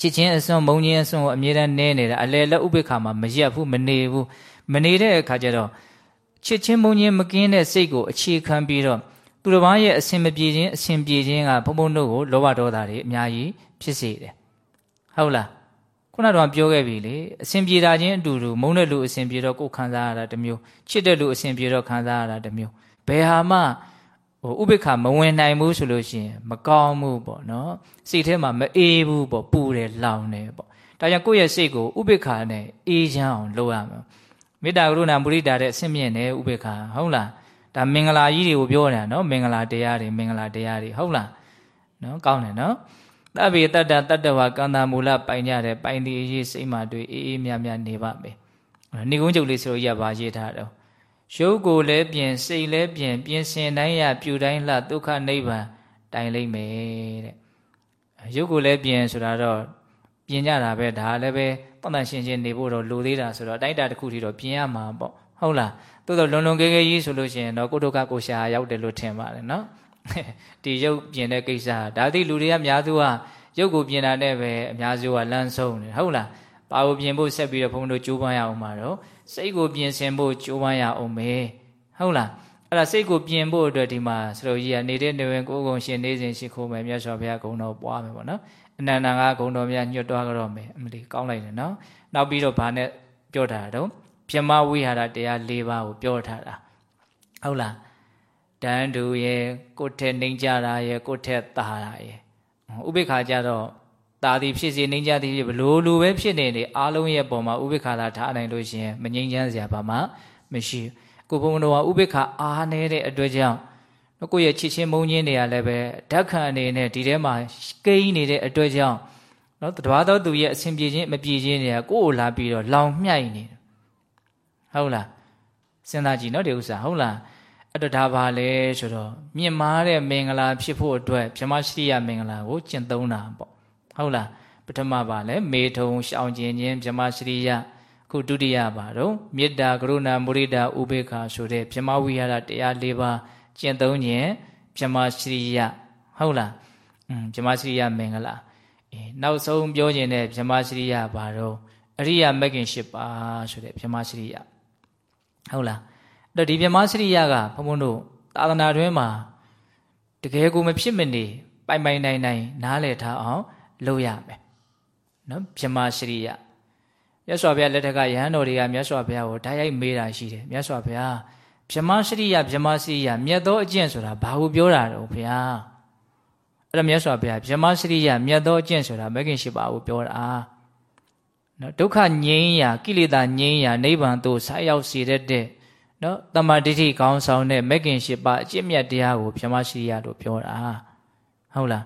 ချစ်ချင်းအစွန်းမုံချင်းအစွန်းကိုအမြဲတမ်းနဲနေတာအလဲလက်ဥပိ္ပခါမှာမရက်ဘူးမနေဘူးမနေတဲ့အခါကျတော့ချစ်ချင်းမုံချင်းမကင်းတဲ့စိတ်ကိုအခြေခံပြီးတော့သူတစ်ပါးရဲ့အဆင်မပြေခြင်းအဆင်ပြေခြင်းကဘုံဘုံတို့ကိုလောဘဒေါသတွေအများကြီးဖြစ်စေတယ်ဟုတ်လား ခုနကတော့ပြောခဲ့ပြီလေအစဉ်ပြေတာချင်းအတူတူမုန်းတဲ့လူအစဉ်ပြေတော့ကိုယ်ခံစားရတာတစ်မျိုးချစ်တဲ့လူအစဉ်ပြေတော့ခံစားရတာတစ်မျိုးဘယ်ဟာမှဟိုဥပိ္ပခမဝင်နိုင်ဘူးဆိုလို့ရှိရင်မကောင်းဘူးပေါ့နော်စိတ်ထဲမှာမအေးဘူးပေါ့ပူတယ်လောင်တယ်ပေါ့ဒါကြောင့်ကိုယ့်ရဲ့စိတ်ကိုဥပိ္ပခနဲ့အေးချမ်းအောင်လုပ်ရမယ်မေတ္တာကရုဏာမုရိဒာတဲ့အဆင့်မြင့်တယ်ဥပိ္ပခဟုတ်လားဒါမင်္ဂလာကြီးတွေကိုပြောနေတာနော်မင်္ဂလာတရားတွေမင်္ဂလာတရားတွေဟုတ်လားနော်ကောင်းတယ်နော် တဗ္ဗေတတ္တတတ္တဝါကံတာမူလပိုင်ကြတယ်ပိုင်ဒီအရေးစိတ်မှတွေ့အေးအေးမြမြနေပါမယ်နေကုန်းချုပ်လေးဆိုရပါရေးထားတော့ရုပ်ကိုလည်းပြင်စိတ်လည်းပြင်ပြင်စင်တိုင်းရပြူတိုင်းလှဒုက္ခနိဗ္ဗာန်တိုင်လိမ့်မယ်တဲ့ရုပ်ကိုလည်းပြင်ဆိုတာတော့ပြင်ကြတာပဲဒါလည်းပဲတန်တန်ရှင်းရှင်းနေဖို့တော့လိုသေးတာဆိုတော့အတိုင်းတာတစ်ခုထိတော့ပြင်ရမှာပေါ့ဟုတ်လားတိုးတော့လွန်လွန်ကဲကဲကြီးဆိုလို့ရှိရင်တော့ကိုဒုက္ခကိုရှာရောက်တယ်လို့ထင်ပါတယ်နော် ဒီရုပ်ပြင်တဲ့ကိစ္စဒါသိလူတွေကအများစုကရုပ်ကိုပြင်တာနဲ့ပဲအများစုကလမ်းဆုံးတယ်ဟုတ်လားပါကိုပြင်ဖို့ဆက်ပြီးတော့ဘုန်းတော်ကြိုးပမ်းရအောင်မှာတော့စိတ်ကိုပြင်ဆင်ဖို့ကြိုးပမ်းရအောင်မေဟုတ်လားအဲ့ဒါစိတ်ကိုပြင်ဖို့အတွက်ဒီမှာစတော်ကြီးကနေတဲ့နေဝင်ကိုယ်ကုံရှင်နေစဉ်ရှိခိုးမယ်မြတ်စွာဘုရားဂုဏ်တော်ပွားမယ်ပေါ့နော်အနန္တန်ကဂုဏ်တော်များညွတ်တွားကြတော့မယ်အမလီကောင်းလိုက်တယ်နော်နောက်ပြီးတော့ဗာနဲ့ပြောထားတာတော့ပြမဝိဟာရတရား၄ပါးကိုပြောထားတာဟုတ်လား တန်တူရဲ့ကိုယ့်ထက်နှိမ့်ကြတာရဲ့ကိုယ့်ထက်သာတာရဲ့ဥပိ္ပခာကြတော့တာသည်ဖြစ်စေနှိမ့်ကြသည်ဖြစ်ဘလို့လူပဲဖြစ်နေနေအားလုံးရဲ့ပုံမှာဥပိ္ပခာလာထားနိုင်လို့ရှင်မငြိမ်းချမ်းစရာဘာမှမရှိကိုဘုံတော်ကဥပိ္ပခာအားနေတဲ့အတွက်ကြောင့်ကိုယ့်ရဲ့ချစ်ချင်းမုန်းခြင်းတွေကလည်းပဲဓာတ်ခံအနေနဲ့ဒီထဲမှာကိန်းနေတဲ့အတွက်ကြောင့်နော်တဘာတော်သူရဲ့အဆင်ပြေခြင်းမပြေခြင်းတွေကကိုယ့်ကိုလာပြီးတော့လောင်မြိုက်နေတယ်ဟုတ်လားစဉ်းစားကြည့်နော်ဒီဥစ္စာဟုတ်လား အဲ့တော့ဒါပါလေဆိုတော့မြင့်မားတဲ့မင်္ဂလာဖြစ်ဖို့အတွက်ဗြဟ္မရှိယမင်္ဂလာကိုကျင့်သုံးတာပေါ့ဟုတ်လားပထမပါလေမေထုံရှောင်ကျင်ခြင်းဗြဟ္မရှိယခုဒုတိယပါတော့မေတ္တာကရုဏာမုရိဒာဥပေက္ခဆိုတဲ့ဗြဟ္မဝိဟာရတရား၄ပါးကျင့်သုံးခြင်းဗြဟ္မရှိယဟုတ်လားอืมဗြဟ္မရှိယမင်္ဂလာအေးနောက်ဆုံးပြောခြင်းတဲ့ဗြဟ္မရှိယပါတော့အရိယာမဂ်ခင်၈ပါးဆိုတဲ့ဗြဟ္မရှိယဟုတ်လား တော့ဒီမြမစရိယကဘုံဘုံတို့သာသနာတွင်မှာတကယ်ကိုမဖြစ်မနေပိုင်ပိုင်နိုင်နိုင်နားလည်ထားအောင်လုပ်ရမယ်နော်မြမစရိယမြတ်စွာဘုရားလက်ထက်ကယဟန်တော်တွေကမြတ်စွာဘုရားကိုဓာတ်ရိုက်မေးတာရှိတယ်မြတ်စွာဘုရားဗြဟ္မရှိရိယဗြဟ္မစရိယမြတ်သောအကျင့်ဆိုတာဘာကိုပြောတာတော့ဘုရားအဲ့ဒါမြတ်စွာဘုရားဗြဟ္မရှိရိယမြတ်သောအကျင့်ဆိုတာမဂ်ခင်ရှိပါကိုပြောတာနော်ဒုက္ခငြိမ်းရာကိလေသာငြိမ်းရာနိဗ္ဗာန်သို့ဆက်ရောက်စေတတ်တဲ့ နော်တမ္မာဒိဋ္ဌိကောင်းဆောင်တဲ့မဂ်ခင်ရှိပါအကျင့်မြတ်တရားကိုဗြဟ္မရှိရိယလို့ပြောတာဟုတ်လား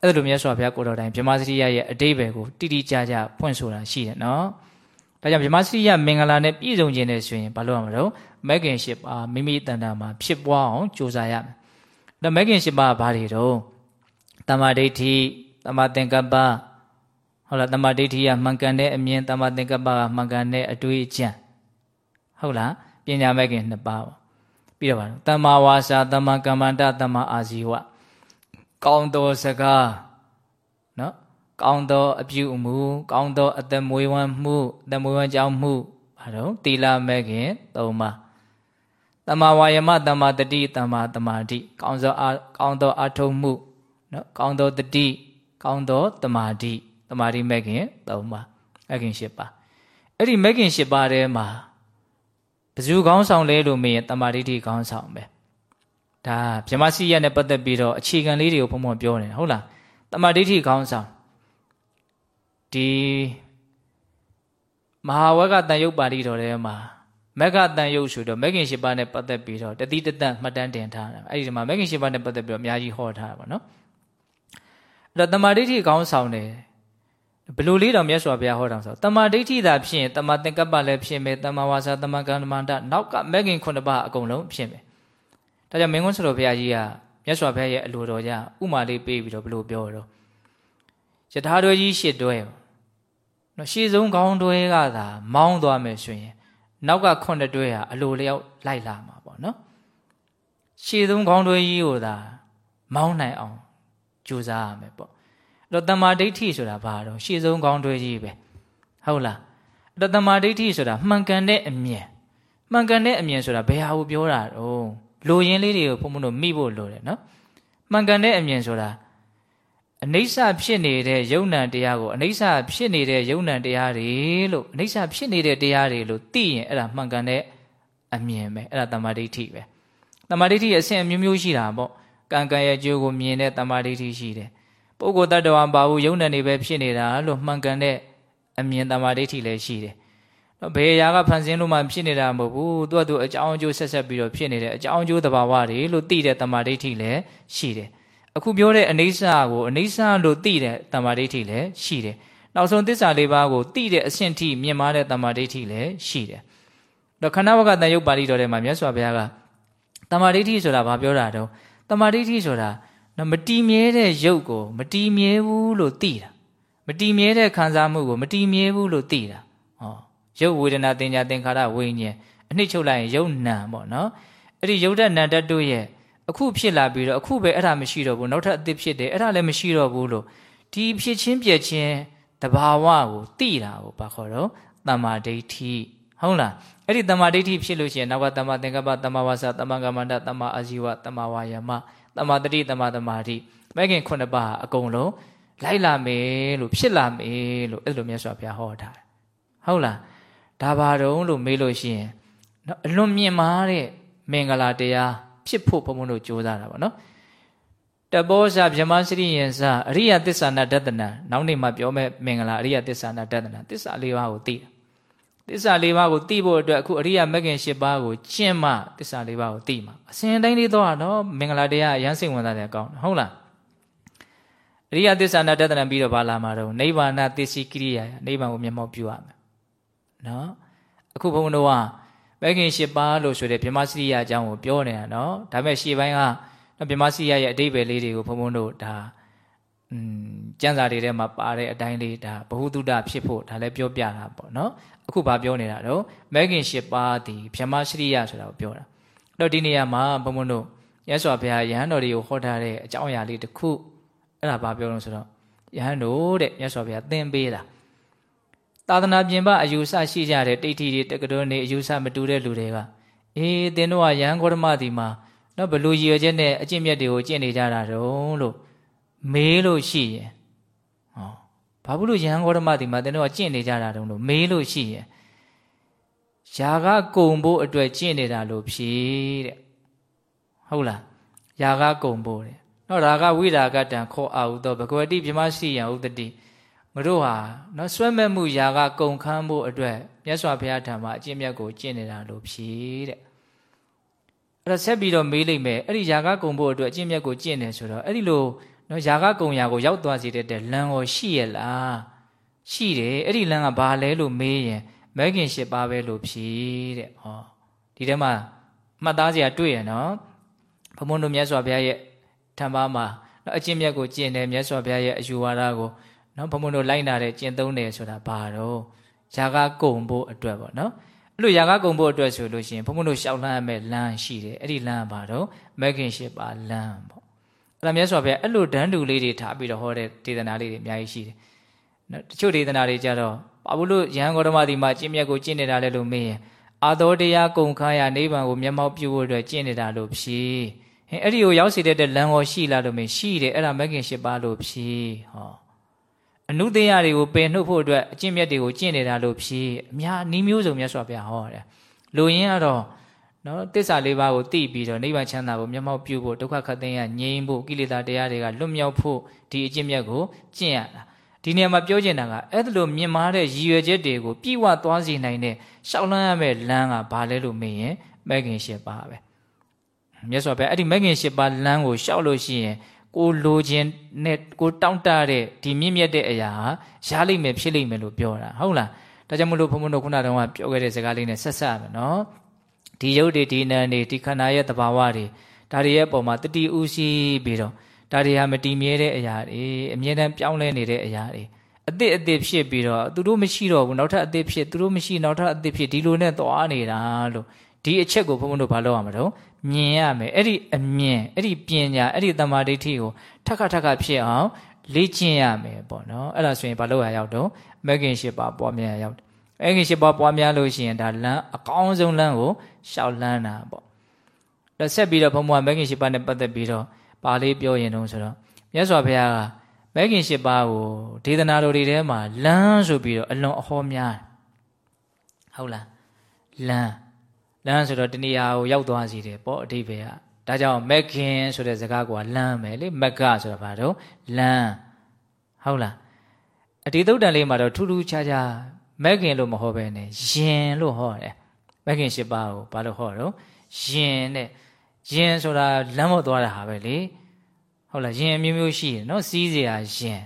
အဲ့လိုမြတ်စွာဘုရားကိုတော်တိုင်ဗြဟ္မစရိယရဲ့အတိပ္ပယ်ကိုတိတိကျကျဖွင့်ဆိုတာရှိတယ်နော်ဒါကြောင့်ဗြဟ္မစရိယမင်္ဂလာနဲ့ပြည့်စုံခြင်းနဲ့ဆိုရင်ဘာလို့ရမလို့မဂ်ခင်ရှိပါမိမိတန်တာမှာဖြစ်ပွားအောင်ကြိုးစားရမယ်ဒါမဂ်ခင်ရှိပါဘာတွေတော့တမ္မာဒိဋ္ဌိတမ္မာသင်္ကပ္ပဟုတ်လားတမ္မာဒိဋ္ဌိကမှန်ကန်တဲ့အမြင်တမ္မာသင်္ကပ္ပကမှန်ကန်တဲ့အတွေ့အကြံဟုတ်လား ပညာမဂ်ခင်နှစ်ပါးပါပြီးတော့ပါတမ္မာဝါစာတမ္မာကမ္မန္တတမ္မာအာဇီဝကောင်းသောစကားနော်ကောင်းသောအပြုအမူကောင်းသောအသက်မွေးဝမ်းမှုအသက်မွေးဝမ်းကြောင်းမှုဘာတော့တီလာမဲ့ခင်သုံးပါတမ္မာဝါယမတမ္မာတတိတမ္မာတမာတိကောင်းသောကောင်းသောအထုံးမှုနော်ကောင်းသောတတိကောင်းသောတမာတိတမာတိမဲ့ခင်သုံးပါမဲ့ခင်၈ပါအဲ့ဒီမဲ့ခင်၈ပါထဲမှာ ဘယ်သူကောင်းဆောင်လဲလို့မေးရင်တမာတိတိကောင်းဆောင်ပဲဒါဗြဟ္မစီရနဲ့ပတ်သက်ပြီးတော့အခြေခံလေးတွေကိုဘုံဘုံပြောနေဟုတ်လားတမာဒိဋ္ဌိခေါင်းဆောင်ဒီမဟာဝကတန်ယုတ်ပါဠိတော်ထဲမှာမက္ကတန်ယုတ်ဆိုတော့မဂ္ဂင်၈ပါးနဲ့ပတ်သက်ပြီးတော့တတိတတမှတ်တမ်းတင်ထားတာအဲ့ဒီမှာမဂ္ဂင်၈ပါးနဲ့ပတ်သက်ပြီးတော့အများကြီးဟောထားတာပေါ့နော်အဲ့တော့တမာဒိဋ္ဌိခေါင်းဆောင်တယ် ဘယ်လိုလေးတော့မြတ်စွာဘုရားဟောတာဆိုတမာဒိဋ္ဌိသာဖြစ်ရင်တမာသင်္ကပ္ပလည်းဖြစ်မယ်တမာဝါစာတမာကမ္မန္တနောက်ကမဂ္ဂင်ခုနှစ်ပါးအကုန်လုံးဖြစ်မယ်ဒါကြောင့်မင်းကွန်းဆရာဘုရားကြီးကမြတ်စွာဘုရားရဲ့အလိုတော်ကြဥမာလေးပေးပြီးတော့ဘယ်လိုပြောတော့ယထာတွဲကြီးရှစ်တွဲနော်ရှေ့ဆုံးခေါင်းတွဲကသာမောင်းသွားမယ်ဆိုရင်နောက်ကခုနှစ်တွဲဟာအလိုလျောက်လိုက်လာမှာပေါ့နော်ရှေ့ဆုံးခေါင်းတွဲကြီးကိုသာမောင်းနိုင်အောင်ကြိုးစားရမယ်ပေါ့အဲ့ တော့တမာဒိဋ္ဌိဆိုတာဘာတော့ရှေ့ဆုံးခေါင်းတွဲကြီးပဲဟုတ်လားအဲ့တော့တမာဒိဋ္ဌိဆိုတာမှန်ကန်တဲ့အမြင်မှန်ကန်တဲ့အမြင်ဆိုတာဘယ်ဟာကိုပြောတာတော့လိုရင်းလေးတွေကိုဘုံဘုံတို့မိဖို့လိုတယ်နော်မှန်ကန်တဲ့အမြင်ဆိုတာအနိစ္စဖြစ်နေတဲ့ယုံ nant တရားကိုအနိစ္စဖြစ်နေတဲ့ယုံ nant တရားတွေလို့အနိစ္စဖြစ်နေတဲ့တရားတွေလို့သိရင်အဲ့ဒါမှန်ကန်တဲ့အမြင်ပဲအဲ့ဒါတမာဒိဋ္ဌိပဲတမာဒိဋ္ဌိအဆင့်အမျိုးမျိုးရှိတာပေါ့ကံကံရဲ့အကျိုးကိုမြင်တဲ့တမာဒိဋ္ဌိရှိတယ် ပုဂ္ဂိုလ်တ attva ပါဘူးယုံ nant တွေပဲဖြစ်နေတာလို့မှန်ကန်တဲ့အမြင်တမာဒိဋ္ဌိလည်းရှိတယ်ဘယ်အရာကဖန်ဆင်းလို့မှဖြစ်နေတာမဟုတ်ဘူးသူကသူအကြောင်းအကျိုးဆက်ဆက်ပြီးတော့ဖြစ်နေတယ်အကြောင်းအကျိုးသဘာဝတွေလို့သိတဲ့တမာဒိဋ္ဌိလည်းရှိတယ်အခုပြောတဲ့အနေဆာကိုအနေဆာလို့သိတဲ့တမာဒိဋ္ဌိလည်းရှိတယ်နောက်ဆုံးသစ္စာလေးပါးကိုသိတဲ့အဆင့်ထိမြင်မာတဲ့တမာဒိဋ္ဌိလည်းရှိတယ်တော့ခဏဝကတန်ရုပ်ပါဠိတော်ထဲမှာမြတ်စွာဘုရားကတမာဒိဋ္ဌိဆိုတာဘာပြောတာတော့တမာဒိဋ္ဌိဆိုတာ မတီးမြဲတဲ့ရုပ်ကိုမတီးမြဲဘူးလို့သိတာမတီးမြဲတဲ့ခံစားမှုကိုမတီးမြဲဘူးလို့သိတာဟောရုပ်ဝေဒနာတင်ညာသင်္ခါရဝိညာဉ်အနှစ်ချုပ်လိုက်ရင်ရုပ်နာပေါ့နော်အဲ့ဒီရုပ်ဓာတ်နာဓာတ်တို့ရဲ့အခုဖြစ်လာပြီးတော့အခုပဲအဲ့ဒါမရှိတော့ဘူးနောက်ထပ်အသစ်ဖြစ်တယ်အဲ့ဒါလည်းမရှိတော့ဘူးလို့ဒီဖြစ်ချင်းပြက်ချင်းတဘာဝကိုသိတာကိုဘာခေါ်တော့တမ္မာဒိဋ္ဌိဟုတ်လားအဲ့ဒီတမ္မာဒိဋ္ဌိဖြစ်လို့ရှိရင်နောက်ကတမ္မာသင်္ကပ္ပတမ္မာဝါစာတမ္မာကမ္မန္တတမ္မာအာဇီဝတမ္မာဝါယမ တမ္မာတတိတမ္မာသမာဓိမဲ့ခင်ခုနှစ်ပါးအကုန်လုံးလိုက်လာမယ်လို့ဖြစ်လာမယ်လို့အဲ့လိုမြတ်စွာဘုရားဟောထားတယ်ဟုတ်လားဒါပါတော့လို့မေးလို့ရှိရင်နော်အလွန်မြင့်မားတဲ့မင်္ဂလာတရားဖြစ်ဖို့ဘုံဘုံတို့ကြိုးစားတာပေါ့နော်တဘောဇဗြဟ္မစရိယံစအရိယသစ္ဆာနာတတနာနောက်နေ့မှပြောမဲ့မင်္ဂလာအရိယသစ္ဆာနာတတနာသစ္စာ၄ပါးကိုသိတာ သစ္စာ၄ပါးကိုသိဖို့အတွက်အခုအရိယမဂ်ခင်၈ပါးကိုကျင့်မှသစ္စာ၄ပါးကိုသိမှာအစဉ်တိုင်းလေးတော့နော်မင်္ဂလာတရားအရန်စိတ်ဝင်စားတယ်ကောင်းဟုတ်လားအရိယသစ္စာနာတတနာပြီးတော့ဘာလာမှာတော့နိဗ္ဗာန်သစ္စိကိရိယာနိဗ္ဗာန်ကိုမျက်မှောက်ပြုရမယ်နော်အခုဘုန်းတော်ကဘဂင်၈ပါးလို့ဆိုတဲ့ဗြဟ္မစရိယအကြောင်းကိုပြောနေတာနော်ဒါပေမဲ့ရှေ့ပိုင်းကဗြဟ္မစရိယရဲ့အတိပ္ပယ်လေးတွေကိုဘုန်းဘုန်းတို့ဒါอืมကျမ်းစာတွေထဲမှာပါတဲ့အတိုင်းလေးဒါဘ ഹു တုဒဖြစ်ဖို့ဒါလည်းပြောပြတာပေါ့နော် အခုဗာပြောနေတာတော့မဂ်ခင်၈ပါးဒီဗြဟ္မစရိယဆိုတာကိုပြောတာအဲ့တော့ဒီနေရာမှာဘုန်းဘုန်းတို့ရသော်ဘုရားယဟန်တော်တွေကိုဟောထားတဲ့အကြောင်းအရာလေးတစ်ခုအဲ့ဒါဗာပြောလို့ဆိုတော့ယဟန်တို့တဲ့ရသော်ဘုရားသင်ပေးတာသာသနာပြင်ပအယူဆရှိကြတဲ့တိဋ္ဌိတွေတက္ကသိုလ်နေအယူဆမတူတဲ့လူတွေကအေးသင်တို့ကယဟန်ဂေါတမဒီမှာတော့ဘလူရည်ရွယ်ချက်နဲ့အကျင့်မြတ်တွေကိုကျင့်နေကြတာတုံးလို့မေးလို့ရှိရင်ဟော ဘာဘူးလို့ယဟန်ဂေါတမဒီမှာတင်းတို့ကကျင့်နေကြတာတုံးလို့မေးလို့ရှိရင်ယာကကုံဖို့အတွက်ကျင့်နေတာလို့ဖြေတဲ့ဟုတ်လားယာကကုံဖို့တဲ့နော်ရာကဝိရာကတံခောအာဟုသောဘဂဝတိပြမရှိယံဥတတိငါတို့ဟာနော်ဆွဲမဲ့မှုယာကကုံခန်းဖို့အတွက်မြတ်စွာဘုရားထံမှာအကျင့်မြတ်ကိုကျင့်နေတာလို့ဖြေတဲ့အဲ့တော့ဆက်ပြီးတော့မေးလိုက်မယ်အဲ့ဒီယာကကုံဖို့အတွက်အကျင့်မြတ်ကိုကျင့်နေဆိုတော့အဲ့ဒီလို နော်ຢာကကုံရာကိုရောက်သွားစေတဲ့လမ်းကိုရှိရလားရှိတယ်အဲ့ဒီလမ်းကဘာလဲလို့မေးရင်မဲခင်၈ပါးပဲလို့ဖြေတဲ့ဟောဒီထဲမှာမှတ်သားစရာတွေ့ရနော်ဘုံဘုံတို့မြတ်စွာဘုရားရဲ့ထံပါမှာနော်အကျင့်မြတ်ကိုကျင့်တယ်မြတ်စွာဘုရားရဲ့အယူဝါဒကိုနော်ဘုံဘုံတို့လိုက်နာတဲ့ကျင့်သုံးတယ်ဆိုတာဘာတော့ຢာကကုံဖို့အတွက်ပေါ့နော်အဲ့လိုຢာကကုံဖို့အတွက်ဆိုလို့ရှိရင်ဘုံဘုံတို့ရှောက်လှမ်းရမယ့်လမ်းရှိတယ်အဲ့ဒီလမ်းဘာတော့မဲခင်၈ပါးလမ်းပေါ့ အဲ့ဒါမြတ်စွာဘုရားအဲ့လိုဒန်းတူလေးတွေထားပြီးတော့ဟောတဲ့ဒေသနာလေးတွေအများကြီးရှိတယ်နော်တချို့ဒေသနာတွေကြတော့ဘာဘူးလို့ယဟန်ဂေါတမဒီမှာကျင့်မြတ်ကိုကျင့်နေတာလဲလို့မေးရင်အာသောတရားကုံခါရနိဗ္ဗာန်ကိုမျက်မှောက်ပြုဖို့အတွက်ကျင့်နေတာလို့ဖြေဟင်အဲ့ဒီကိုရောက်စေတဲ့လမ်းကိုရှိလားလို့မေးရှိတယ်အဲ့ဒါမဂ်ခင်၈ပါးလို့ဖြေဟောအနုသေယတွေကိုပယ်နှုတ်ဖို့အတွက်အကျင့်မြတ်တွေကိုကျင့်နေတာလို့ဖြေအများနီးမျိုးစုံမြတ်စွာဘုရားဟောတယ်လူရင်းကတော့ နော်တစ္ဆာလေးပါးကိုသိပြီးတော့နိဗ္ဗာန်ချမ်းသာကိုမျက်မှောက်ပြုဖို့ဒုက္ခခတ်သိမ်းရငြိမ်းဖို့ကိလေသာတရားတွေကလွတ်မြောက်ဖို့ဒီအကျင့်မြတ်ကိုကျင့်ရတာဒီနေရာမှာပြောချင်တာကအဲ့ဒါလိုမြင်မာတဲ့ရည်ရွယ်ချက်တွေကိုပြည့်ဝသွားစေနိုင်တဲ့ရှောက်လန်းရမယ့်လမ်းကဘာလဲလို့မေးရင်မဂ်ခင်၈ပါးပဲမြတ်စွာဘုရားအဲ့ဒီမဂ်ခင်၈ပါးလမ်းကိုရှောက်လို့ရှိရင်ကိုလိုခြင်းနဲ့ကိုတောင့်တတဲ့ဒီမြင့်မြတ်တဲ့အရာဟာရလိမ့်မယ်ဖြစ်လိမ့်မယ်လို့ပြောတာဟုတ်လားဒါကြောင့်မလို့ဘုံဘုံတို့ခုနတုန်းကပြောခဲ့တဲ့စကားလေးနဲ့ဆက်ဆက်ရမယ်နော် ဒီယုတ်တွေဒီနံတွေဒီခန္ဓာရဲ့သဘာဝတွေဒါတွေရဲ့ပုံမှာတတိဥရှိပြီးတော့ဒါတွေဟာမတည်မြဲတဲ့အရာတွေအမြဲတမ်းပြောင်းလဲနေတဲ့အရာတွေအသစ်အသစ်ဖြစ်ပြီးတော့သူတို့မရှိတော့ဘူးနောက်ထပ်အသစ်ဖြစ်သူတို့မရှိနောက်ထပ်အသစ်ဖြစ်ဒီလိုနဲ့သွားနေတာလို့ဒီအချက်ကိုဘုန်းဘုန်းတို့ဘာလုပ်ရမလို့မြင်ရမယ်အဲ့ဒီအမြင်အဲ့ဒီပညာအဲ့ဒီတမာဒိဋ္ဌိကိုထက်ခါထက်ခါဖြစ်အောင်လေ့ကျင့်ရမယ်ပေါ့နော်အဲ့ဒါဆိုရင်ဘာလုပ်ရရောက်တော့မဂ်ကင်ရှိပါပွားများရောက် တယ်မဂ်ကင်ရှိပါပွားများလို့ရှိရင်ဒါလမ်းအကောင်းဆုံးလမ်းကိုရှောက်လန်းတာပေါ့ဒါဆက်ပြီးတော့ဘုံဘုံမဂ်ကင်ရှိပါနဲ့ပတ်သက်ပြီးတော့ပါလေးပြောရင်တော့ဆိုတော့မြတ်စွာဘုရားကမဂ်ကင်ရှိပါကိုဒေသနာတော်တွေထဲမှာလမ်းဆိုပြီးတော့အလွန်အဟောများဟုတ်လားလမ်းလမ်းဆိုတော့တဏှာကိုရောက်သွားစီတယ်ပေါ့အတိပ္ပယ်ကဒါကြောင့်မက်ခင်ဆိုတဲ့စကားကလမ်းပဲလေမက်ကဆိုတာဘာတော့လမ်းဟုတ်လားအတိသုတ်တန်လေးမှာတော့ထူးထူးခြားခြား မက်ခင်လို့မဟောပဲနဲ့ယင်လို့ဟောတယ်မက်ခင်၈ပါးကိုဘာလို့ဟောတော့ယင်တဲ့ယင်ဆိုတာလမ်းပေါ်သွားတာဟာပဲလေဟုတ်လားယင်အမျိုးမျိုးရှိတယ်နော်စီးစရာယင်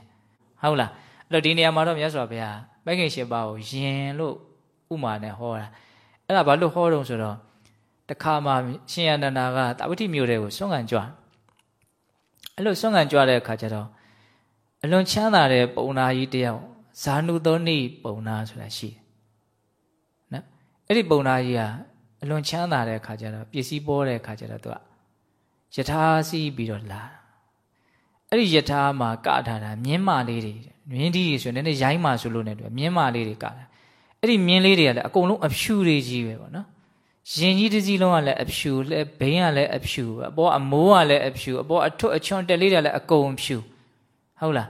ဟုတ်လားအဲ့တော့ဒီနေရာမှာတော့မြတ်စွာဘုရားမက်ခင်၈ပါးကိုယင်လို့ဥမာနဲ့ဟောတာအဲ့ဒါဘာလို့ဟောတော့ဆိုတော့တခါမှရှင်ရဏနာကတာဝတိမြို့တဲ့ကိုဆွမ်းခံကြွအဲ့လိုဆွမ်းခံကြွတဲ့အခါကျတော့အလွန်ချမ်းသာတဲ့ပုံနာကြီးတယောက် ဇာနုသောနိပုံနာဆိုတာရှိတယ်နော်အဲ့ဒီပုံနာကြီးကအလွန်ချမ်းသာတဲ့အခါကျတော့ပစ္စည်းပေါ်တဲ့အခါကျတော့သူကယထာစီးပြီးတော့လာအဲ့ဒီယထာမှာကထားတာမြင်းမာလေးတွေမြင်းဒီဆိုရင်လည်းရိုင်းမာဆိုလို့ ਨੇ တူမြင်းမာလေးတွေကတာအဲ့ဒီမြင်းလေးတွေကလည်းအကုန်လုံးအဖြူတွေကြီးပဲပေါ့နော်ရင်ကြီးတစ်စီးလုံးကလည်းအဖြူလဲဘိန်းကလည်းအဖြူအပေါ်အမိုးကလည်းအဖြူအပေါ်အထွတ်အချွန်တက်လေးတွေကလည်းအကုန်ဖြူဟုတ်လား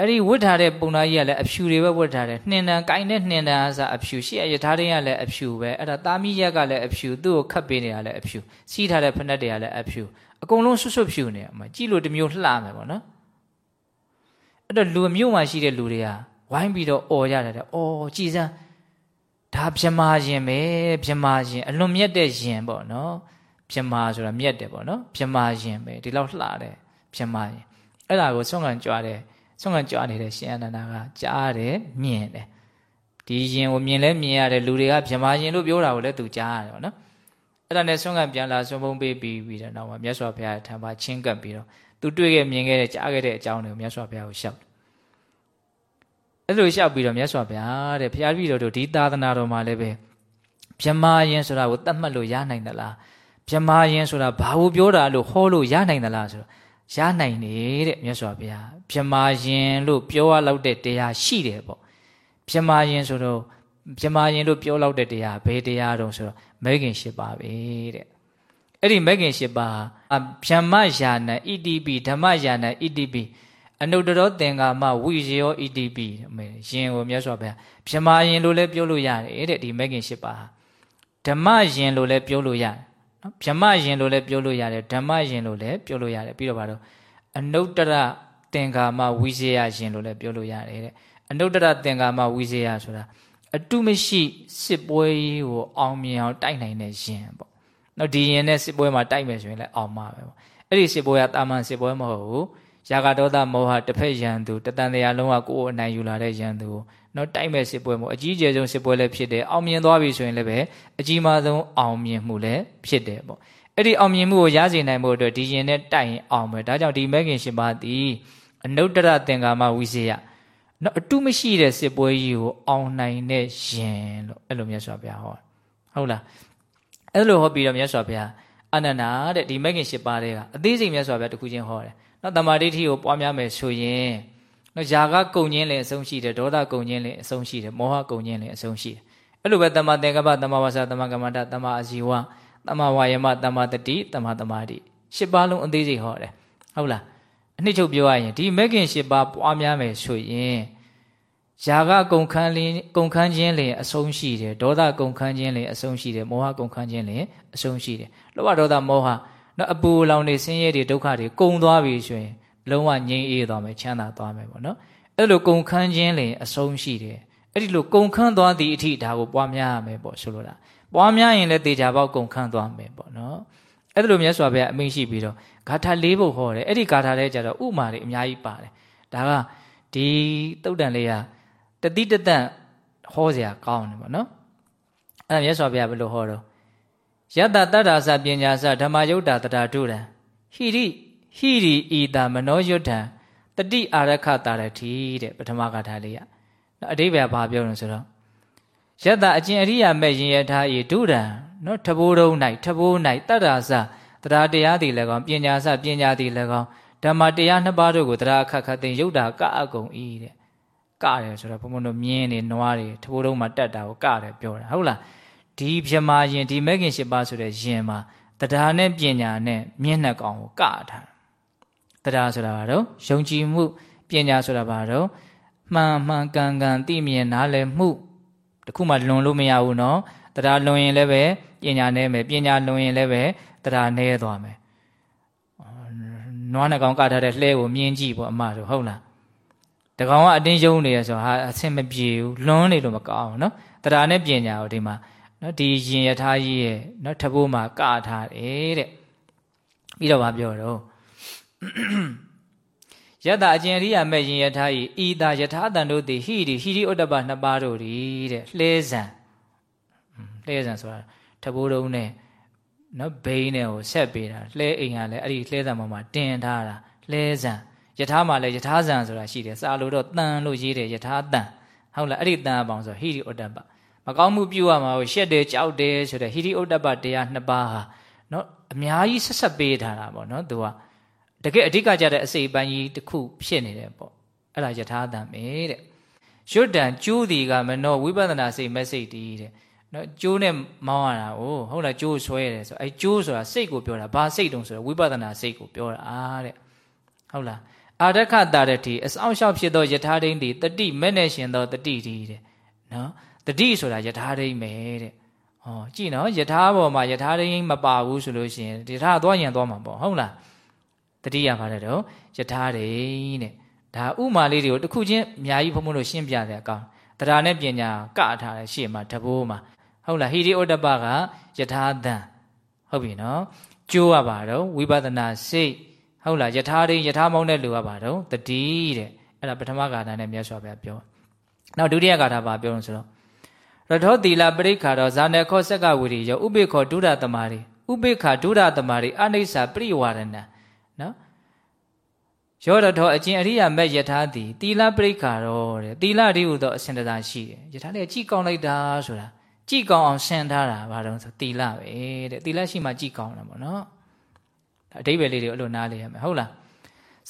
အဲ့ဒီဝတ်ထားတဲ့ပုံသားကြီးကလည်းအဖြူတွေပဲဝတ်ထားတယ်နှင်တန်ကိုင်းတဲ့နှင်တန်အစားအဖြူရှေ့ရထားတဲ့ကလည်းအဖြူပဲအဲ့ဒါသားမီးရက်ကလည်းအဖြူသူ့ကိုခတ်ပေးနေတာလည်းအဖြူစီးထားတဲ့ဖက်တွေကလည်းအဖြူအကုန်လုံးဆွတ်ဆွတ်ဖြူနေအမကြည့်လို့တမျိုးလှမယ်ပေါ့နော်အဲ့တော့လူမျိုးမှရှိတဲ့လူတွေကဝိုင်းပြီးတော့អော်ရတယ်တဲ့အော်ကြည်စမ်းဒါမြမာရင်ပဲမြမာရင်အလွန်မြတ်တဲ့ရင်ပေါ့နော်မြမာဆိုတာမြတ်တယ်ပေါ့နော်မြမာရင်ပဲဒီလောက်လှတယ်မြမာရင်အဲ့ဒါကိုဆွမ်းကန်ကြွားတယ် ဆွမ်းကန်ကြွားနေတဲ့ရှင်အနန္ဒာကကြားတယ်မြင်တယ်ဒီရင်ကိုမြင်လဲမြင်ရတယ်လူတွေကမြမာရင်လို့ပြောတာကိုလည်းသူကြားရတယ်ပေါ့နော်အဲ့ဒါနဲ့ဆွမ်းကန်ပြန်လာဆွမ်းပုံးပေးပြီးပြီးတော့နောက်မှာမြတ်စွာဘုရားထံမှာချင်းကပ်ပြီးတော့သူတွေ့ခဲ့မြင်ခဲ့တဲ့ကြားခဲ့တဲ့အကြောင်းတွေကိုမြတ်စွာဘုရားကိုရှောက်အဲ့လိုလျှောက်ပြီးတော့မြတ်စွာဘုရားတဲ့ဘုရားပြည်တော်တို့ဒီသာသနာတော်မှာလည်းပဲဗြဟ္မာယင်ဆိုတာကိုတတ်မှတ်လို့ရနိုင်သလားဗြဟ္မာယင်ဆိုတာဘာကိုပြောတာလို့ဟောလို့ရနိုင်သလားဆိုတော့ ရနိုင်နေတဲ့မြတ်စွာဘုရားဗြဟ္မာယင်လို့ပြောရလောက်တဲ့တရားရှိတယ်ပေါ့ဗြဟ္မာယင်ဆိုတော့ဗြဟ္မာယင်လို့ပြောလောက်တဲ့တရားဘယ်တရားတုံးဆိုတော့မဲခင်၈ပါးပဲတဲ့အဲ့ဒီမဲခင်၈ပါးဗြဟ္မယာနဣတိပိဓမ္မယာနဣတိပိအနုတ္တရောသင်္ကာမဝိဇယောဣတိပိမေရင်ကိုမြတ်စွာဘုရားဗြဟ္မာရင်လို့လည်းပြောလို့ရတယ်တဲ့ဒီမဂ်ခင်၈ပါးဓမ္မရင်လို့လည်းပြောလို့ရတယ် နော်ဗြဟ္မာရင်လို့လည်းပြောလို့ရတယ်ဓမ္မရင်လို့လည်းပြောလို့ရတယ်ပြီးတော့ဗါတော့အနုတ္တရသင်္ကာမဝိဇယရင်လို့လည်းပြောလို့ရတယ်တဲ့အနုတ္တရသင်္ကာမဝိဇယဆိုတာအတုမရှိစစ်ပွဲကြီးကိုအောင်မြင်အောင်တိုက်နိုင်တဲ့ရင်ပေါ့နော်ဒီရင်နဲ့စစ်ပွဲမှာတိုက်မယ်ဆိုရင်လည်းအောင်မှာပဲပေါ့အဲ့ဒီစစ်ပွဲကတာမန်စစ်ပွဲမဟုတ်ဘူး ရာဂဒေါသမောဟတစ်ဖက်ရန်သူတတန်တရားလုံးဝကိုယ်အနိုင်ယူလာတဲ့ရန်သူနော်တိုက်မဲ့စစ်ပွဲမို့အကြီးကျယ်ဆုံးစစ်ပွဲလည်းဖြစ်တယ်အောင်မြင်သွားပြီဆိုရင်လည်းပဲအကြီးမားဆုံးအောင်မြင်မှုလည်းဖြစ်တယ်ပေါ့အဲ့ဒီအောင်မြင်မှုကိုရစေနိုင်ဖို့အတွက်ဒီရင်နဲ့တိုက်ရင်အောင်မယ်ဒါကြောင့်ဒီမဲခင်ရှင်ပါသည်အနုတ္တရသင်္ကာမဝိစေယနော်အတုမရှိတဲ့စစ်ပွဲကြီးကိုအောင်နိုင်တဲ့ရင်လို့အဲ့လိုမြတ်စွာဘုရားဟောဟုတ်လားအဲ့လိုဟောပြီးတော့မြတ်စွာဘုရားအနန္နာတဲ့ဒီမဲခင်ရှင်ပါတဲ့ကအသေးစိတ်မြတ်စွာဘုရားတခုချင်းဟောတယ် နော်တမာဒိဋ္ဌိကိုပွားများမယ်ဆိုရင်နော်ຢာကကုံချင်းလည်းအဆုံးရှိတယ်ဒေါသကုံချင်းလည်းအဆုံးရှိတယ်မောဟကုံချင်းလည်းအဆုံးရှိတယ်အဲ့လိုပဲတမသင်္ကပ္ပတမဝါစာတမကမ္မန္တတမအာဇီဝတမဝါယမတမတတိတမတမာတိရှစ်ပါးလုံးအသေးစိတ်ဟောတယ်ဟုတ်လားအနှစ်ချုပ်ပြောရရင်ဒီမဂ်ခင်ရှစ်ပါးပွားများမယ်ဆိုရင်ຢာကကုံခန်းလင်းကုံခန်းခြင်းလည်းအဆုံးရှိတယ်ဒေါသကုံခန်းခြင်းလည်းအဆုံးရှိတယ်မောဟကုံခန်းခြင်းလည်းအဆုံးရှိတယ်လောဘဒေါသမောဟ နော်အပူလောင်နေဆင်းရဲတွေဒုက္ခတွေကုံသွားပြီဆိုရင်လုံးဝငြိမ်းအေးသွားမယ်ချမ်းသာသွားမယ်ပေါ့နော်အဲ့လိုကုံခန်းခြင်းလင်အဆုံးရှိတယ်အဲ့ဒီလိုကုံခန်းသွားသည့်အထိဒါကိုပွားများရမယ်ပေါ့ဆိုလိုတာပွားများရင်လည်းတေချာပေါက်ကုံခန်းသွားမယ်ပေါ့နော်အဲ့ဒါလိုမြတ်စွာဘုရားအမိန့်ရှိပြီးတော့ဂါထာ၄ပုဒ်ဟောတယ်အဲ့ဒီဂါထာလေးကြတော့ဥမာတွေအများကြီးပါတယ်ဒါကဒီတုတ်တန်လေးကတတိတတန့်ဟောစရာကောင်းတယ်ပေါ့နော်အဲ့ဒါမြတ်စွာဘုရားဘယ်လိုဟောတော့ ယတ္တတတ္တာစပညာစဓမ္မယုတ်တာတတာတုရံဟိရိဟိရိဤတာမနောယုတ်တံတတိအာရခတာရတိတဲ့ပထမကထာလေးရနော်အတိပ္ပယ်ဘာပြောလို့ဆိုတော့ယတ္တအကျင့်အရိယာမဲ့ရင်ရထားဤဒုရံနော်ထဘိုးတုံး၌ထဘိုး၌တတ္တာစတရားတရားသည်လည်းကောင်းပညာစပညာသည်လည်းကောင်းဓမ္မတရားနှစ်ပါးတို့ကိုတရားအခက်ခတ်သိယုတ်တာကအကုံဤတဲ့ကတယ်ဆိုတော့ဘုံဘုံတို့မြင်းနေနွားတွေထဘိုးတုံးမှာတက်တာကိုကတယ်ပြောတာဟုတ်လား ဒီမြမာယင်ဒီမဂ်ခင်၈ပါးဆိုတဲ့ယင်မှာတရားနဲ့ပညာနဲ့မျက်နှာကောင်ကိုကထားတရားဆိုတာဘာတော့ယုံကြည်မှုပညာဆိုတာဘာတော့မှန်မှန်ကန်ကန်သိမြင်နားလည်မှုတခုမှလွန်လို့မရဘူးเนาะတရားလွန်ရင်လည်းပဲပညာနဲ့မယ်ပညာလွန်ရင်လည်းပဲတရားနဲသွားမယ်နွားနှကောင်ကထားတဲ့လှဲကိုမြင်ကြည့်ပေါ့အမတို့ဟုတ်လားတကောင်ကအတင်းယုံနေရဆိုဟာအဆင်မပြေဘူးလွန်နေလို့မကောင်းဘူးเนาะတရားနဲ့ပညာကိုဒီမှာ နော်ဒီရင်ရထားကြီးရဲ့နော်ထဘိုးမှာကထားတယ်တဲ့ပြီးတော့ဗာပြောတော့ယတ္တအကျင်ရိယာမဲ့ရင်ရထားဤဤသာယထာတန်တို့သည်ဟိရိဟိရိဥဒ္ဒပနှစ်ပါးတို့သည်တဲ့လှဲဆံလှဲဆံဆိုတာထဘိုးတုံးနဲ့နော်ဘိန်းနဲ့ကိုဆက်ပေးတာလှဲအိမ်ကလည်းအဲ့ဒီလှဲဆံပေါ်မှာတင်ထားတာလှဲဆံယထာမှာလည်းယထာဆံဆိုတာရှိတယ်စာလို့တော့တန်လို့ရေးတယ်ယထာတန်ဟုတ်လားအဲ့ဒီတန်အပေါင်းဆိုဟိရိဥဒ္ဒပ မကောင်းမှုပြုရမှာကိုရှက်တယ်ကြောက်တယ်ဆိုတဲ့ဟိရိဥဒ္ဒပတရားနှစ်ပါးဟာနော်အများကြီးဆက်ဆက်ပေးထားတာပေါ့နော်သူကတကယ်အဓိကကြတဲ့အစိပ်ပိုင်းကြီးတစ်ခုဖြစ်နေတယ်ပေါ့အဲ့ဒါယထာတံပဲတဲ့ရွတ်တံကျိုးဒီကမနောဝိပဿနာစိတ်မစိတ်တီးတဲ့နော်ကျိုးနဲ့မောင်းရတာ哦ဟုတ်လားကျိုးဆွဲရတယ်ဆိုအဲကျိုးဆိုတာစိတ်ကိုပြောတာဘာစိတ်တုံဆိုတော့ဝိပဿနာစိတ်ကိုပြောတာအားတဲ့ဟုတ်လားအာရခတာရတိအဆောင်ရှောက်ဖြစ်သောယထာဒိဋ္ဌိတတိမဲ့နဲ့ရှင်သောတတိတီးတဲ့နော် တတိဆိုတာယထာဒိဋ္ဌိပဲတဲ့ဟောကြည့်နော်ယထာပေါ်မှာယထာဒိဋ္ဌိမပါဘူးဆိုလို့ရှိရင်ယထာသွားရင်သွားမှာပေါ့ဟုတ်လားတတိယပါတယ်တော့ယထာဒိဋ္ဌိတဲ့ဒါဥမာလေးတွေကိုတစ်ခုချင်းအများကြီးဖုံဖုံလို့ရှင်းပြတဲ့အကောင်တရားနဲ့ပညာကထားတဲ့ရှေ့မှာတဘိုးမှာဟုတ်လားဟိရိဩတ္တပကယထာတံဟုတ်ပြီနော်ကျိုးရပါတော့ဝိပဿနာစိတ်ဟုတ်လားယထာဒိဋ္ဌိယထာမောင်းတဲ့လူရပါတော့တတိတဲ့အဲ့ဒါပထမဂါထာနဲ့မြတ်စွာဘုရားပြောနောက်ဒုတိယဂါထာပါပြောလို့ဆိုတော့ ရထောတိလပရိခါတော်ဇာနေခောဆက်ကဝီရိယောဥပိ္ပခောဒုရတမာရီဥပိ္ပခာဒုရတမာရီအနိစ္စပရိဝရဏနော်ရောရထောအကျင်အရိယာမဲ့ယထာတိတိလပရိခါတော်တဲ့တိလတိဟုသောအစဉ်တစားရှိတယ်ယထာလေးကြည်ကောင်းလိုက်တာဆိုတာကြည်ကောင်းအောင်ဆင်ထားတာဘာလို့ဆိုတိလပဲတဲ့တိလရှိမှကြည်ကောင်းတာပေါ့နော်အဓိပ္ပာယ်လေးတွေအဲ့လိုနားလည်ရမယ်ဟုတ်လား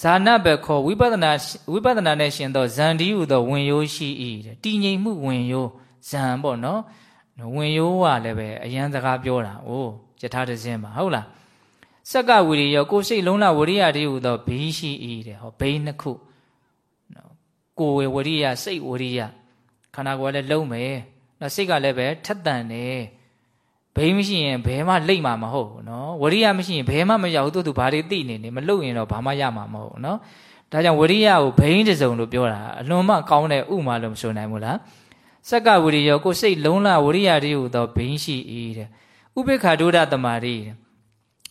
ဇာနဘခောဝိပဿနာဝိပဿနာနဲ့ရှင်သောဇန်တိဟုသောဝင်ရိုးရှိ၏တည်ငြိမ်မှုဝင်ရိုး ဇံပေါ့နော်ဝင်ရိုးကလည်းပဲအရန်စကားပြောတာ။အိုးယထာတဇင်းပါဟုတ်လား။စက္ကဝီရိယောကိုစိတ်လုံးလာဝရိယတည်းဟူသောဘီးရှိ၏တဲ့ဟောဘိန်းနှစ်ခုကိုယ်ဝေဝရိယစိတ်ဝရိယခန္ဓာကိုယ်ကလည်းလုံးမယ်နော်စိတ်ကလည်းပဲထက်တန်တယ်ဘိန်းမရှိရင်ဘယ်မှလိမ့်မှာမဟုတ်ဘူးနော်ဝရိယမရှိရင်ဘယ်မှမရောက်သူ့သူဘာတွေသိနေနေမလုပ်ရင်တော့ဘာမှရမှာမဟုတ်နော်ဒါကြောင့်ဝရိယကိုဘိန်းတစုံလို့ပြောတာအလွန်မှကောင်းတဲ့ဥမာလို့မဆိုနိုင်ဘူးလား စက္ကဝရိယောကိုစိတ်လုံးလာဝရိယတည်းဟူသောဘိန်းရှိ၏တဲ့ဥပိ္ပခာဒုဒတမာရီ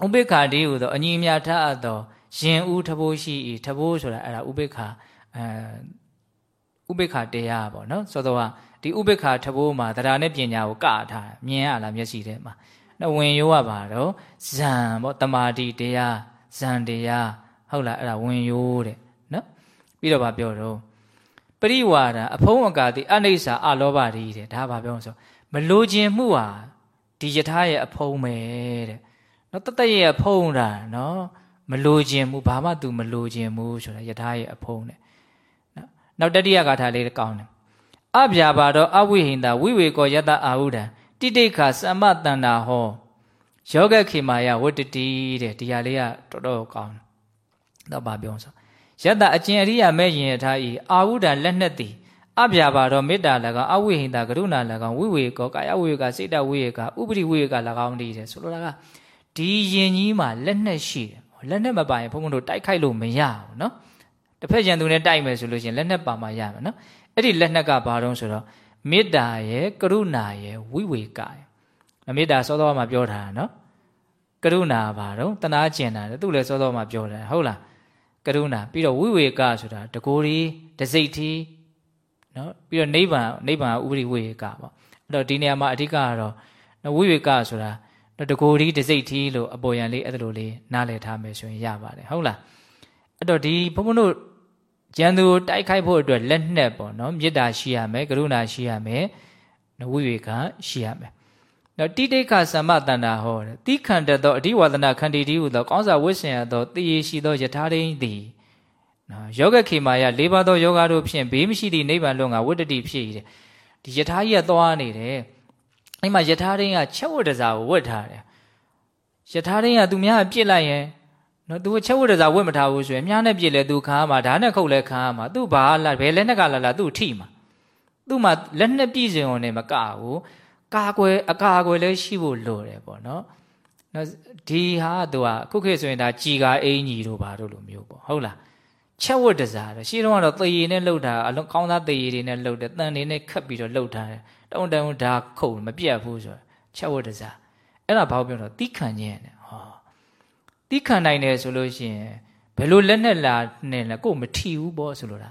ဥပိ္ပခာတည်းဟူသောအညီမြထအပ်သောရင်ဥထဘိုးရှိ၏ထဘိုးဆိုတာအဲ့ဒါဥပိ္ပခာအဲဥပိ္ပခာတရားပေါ့နော်ဆိုတော့ဒီဥပိ္ပခာထဘိုးမှာတရားနဲ့ပညာကိုကထားမြင်ရလားမျက်စိထဲမှာနော်ဝင်ရိုးကပါတော့ဇံပေါ့တမာတိတရားဇံတရားဟုတ်လားအဲ့ဒါဝင်ရိုးတဲ့နော်ပြီးတော့ဗာပြောတော့ ပရိဝါဒအဖုံးအကာတိအနိစ္စအလောဘတိတဲ့ဒါဘာပြောဆိုမလိုခြင်းမှုဟာဒီယထာရဲ့အဖုံးပဲတဲ့နော်တတရဲ့အဖုံးတာနော်မလိုခြင်းမှုဘာမှ तू မလိုခြင်းမှုဆိုတာယထာရဲ့အဖုံးတဲ့နော်နောက်တတိယဂါထာလေးကောင်းတယ်အဗျာပါတော့အဝိဟိန္တာဝိဝေကောယတအာဟုဒံတိတိခသမ္မတန္တာဟောယောဂခေမာယဝတ္တတိတဲ့ဒီဟာလေးကတော်တော်ကောင်းတယ်တော့ဗာပြောဆို ယတအကျင်အရိယာမဲ့ရင်ထားဤအာဟုဒံလက်နှက်သည်အဗျာပါတော့မေတ္တာ၎င်းအဝိဟိန္တာကရုဏာ၎င်းဝိဝေကောကာယဝိဝေကစိတ်တဝိဝေကဥပရိဝိဝေက၎င်းတည်းတဲ့ဆိုလိုတာကဒီယင်ကြီးမှာလက်နှက်ရှိတယ်လက်နှက်မပါရင်ဘုန်းဘုန်းတို့တိုက်ခိုက်လို့မရဘူးနော်တစ်ဖက်ကျန်သူနဲ့တိုက်မယ်ဆိုလို့ရှိရင်လက်နှက်ပါမှရမယ်နော်အဲ့ဒီလက်နှက်ကဘာတော့ဆိုတော့မေတ္တာရယ်ကရုဏာရယ်ဝိဝေကရယ်မေတ္တာစောစောမှာပြောထားတာနော်ကရုဏာဘာတော့တနာကျင်တာသူ့လည်းစောစောမှာပြောတယ်ဟုတ်လား ကရုဏာပြီးတော့ဝိဝေကဆိုတာတကိုယ်ရီတစိတ်တီနော်ပြီးတော့နိဗ္ဗာန်နိဗ္ဗာန်ဥပရိဝေကပေါ့အဲ့တော့ဒီနေရာမှာအဓိကကတော့ဝိဝေကဆိုတာတကိုယ်ဒီတစိတ်ထီးလို့အပေါ်ယံလေးအဲ့ဒါလိုလေးနားလည်ထားမယ်ဆိုရင်ရပါတယ်ဟုတ်လားအဲ့တော့ဒီဘုံဘုံတို့ကျန်သူကိုတိုက်ခိုက်ဖို့အတွက်လက်နှက်ပေါ့နော်မေတ္တာရှိရမယ်ကရုဏာရှိရမယ်နဝိဝေကရှိရမယ် နော်တိတိခသမ္မတန္တာဟောတယ်တိခန္တသောအဓိဝါဒနာခန္တီတိဟုသောကောင်းစာဝိဆင်ရသောတည်ရရှိသောယထာရင်းသည်နော်ယောဂခေမာယ၄ပါးသောယောဂတို့ဖြင့်ဘေးမရှိသည့်နိဗ္ဗာန်လွန်ကဝတ္တတိဖြစ်၏တဲ့ဒီယထာကြီးကသွားနေတယ်အဲ့မှာယထာရင်းကချက်ဝတ်တစားကိုဝတ်ထားတယ်ယထာရင်းကသူများပြစ်လိုက်ရင်နော်သူချက်ဝတ်တစားဝတ်မထားဘူးဆိုရင်မြားနဲ့ပြစ်လဲသူခါမှာဓာတ်နဲ့ခုတ်လဲခါမှာသူ့ဘာလာဘယ်လက်နဲ့ကလာလာသူ့ထိမှာသူ့မှာလက်နဲ့ပြည့်စုံုံနဲ့မကဘူး ကာကွယ်အကာအကွယ်လည်းရှိဖို့လိုတယ်ပေါ့နော်နော်ဒီဟာသူကခုခေတ်ဆိုရင်ဒါကြည်ကာအင်ကြီးတို့ဘာတို့လိုမျိုးပေါ့ဟုတ်လားချက်ဝတ်တစားတော့ရှင်းတော့တော့သေရည်နဲ့လှုပ်တာအလုံးကောင်းသားသေရည်တွေနဲ့လှုပ်တယ်တန်တွေနဲ့ခတ်ပြီးတော့လှုပ်ထားတယ်တုံတုံဒါခုတ်မပြတ်ဘူးဆိုတော့ချက်ဝတ်တစားအဲ့ဒါဘာပြောတော့တိခံခြင်းနဲ့ဟောတိခံနိုင်တယ်ဆိုလို့ရှိရင်ဘယ်လိုလက်နဲ့လာနဲ့လဲကို့မထီဘူးပေါ့ဆိုလို့တာ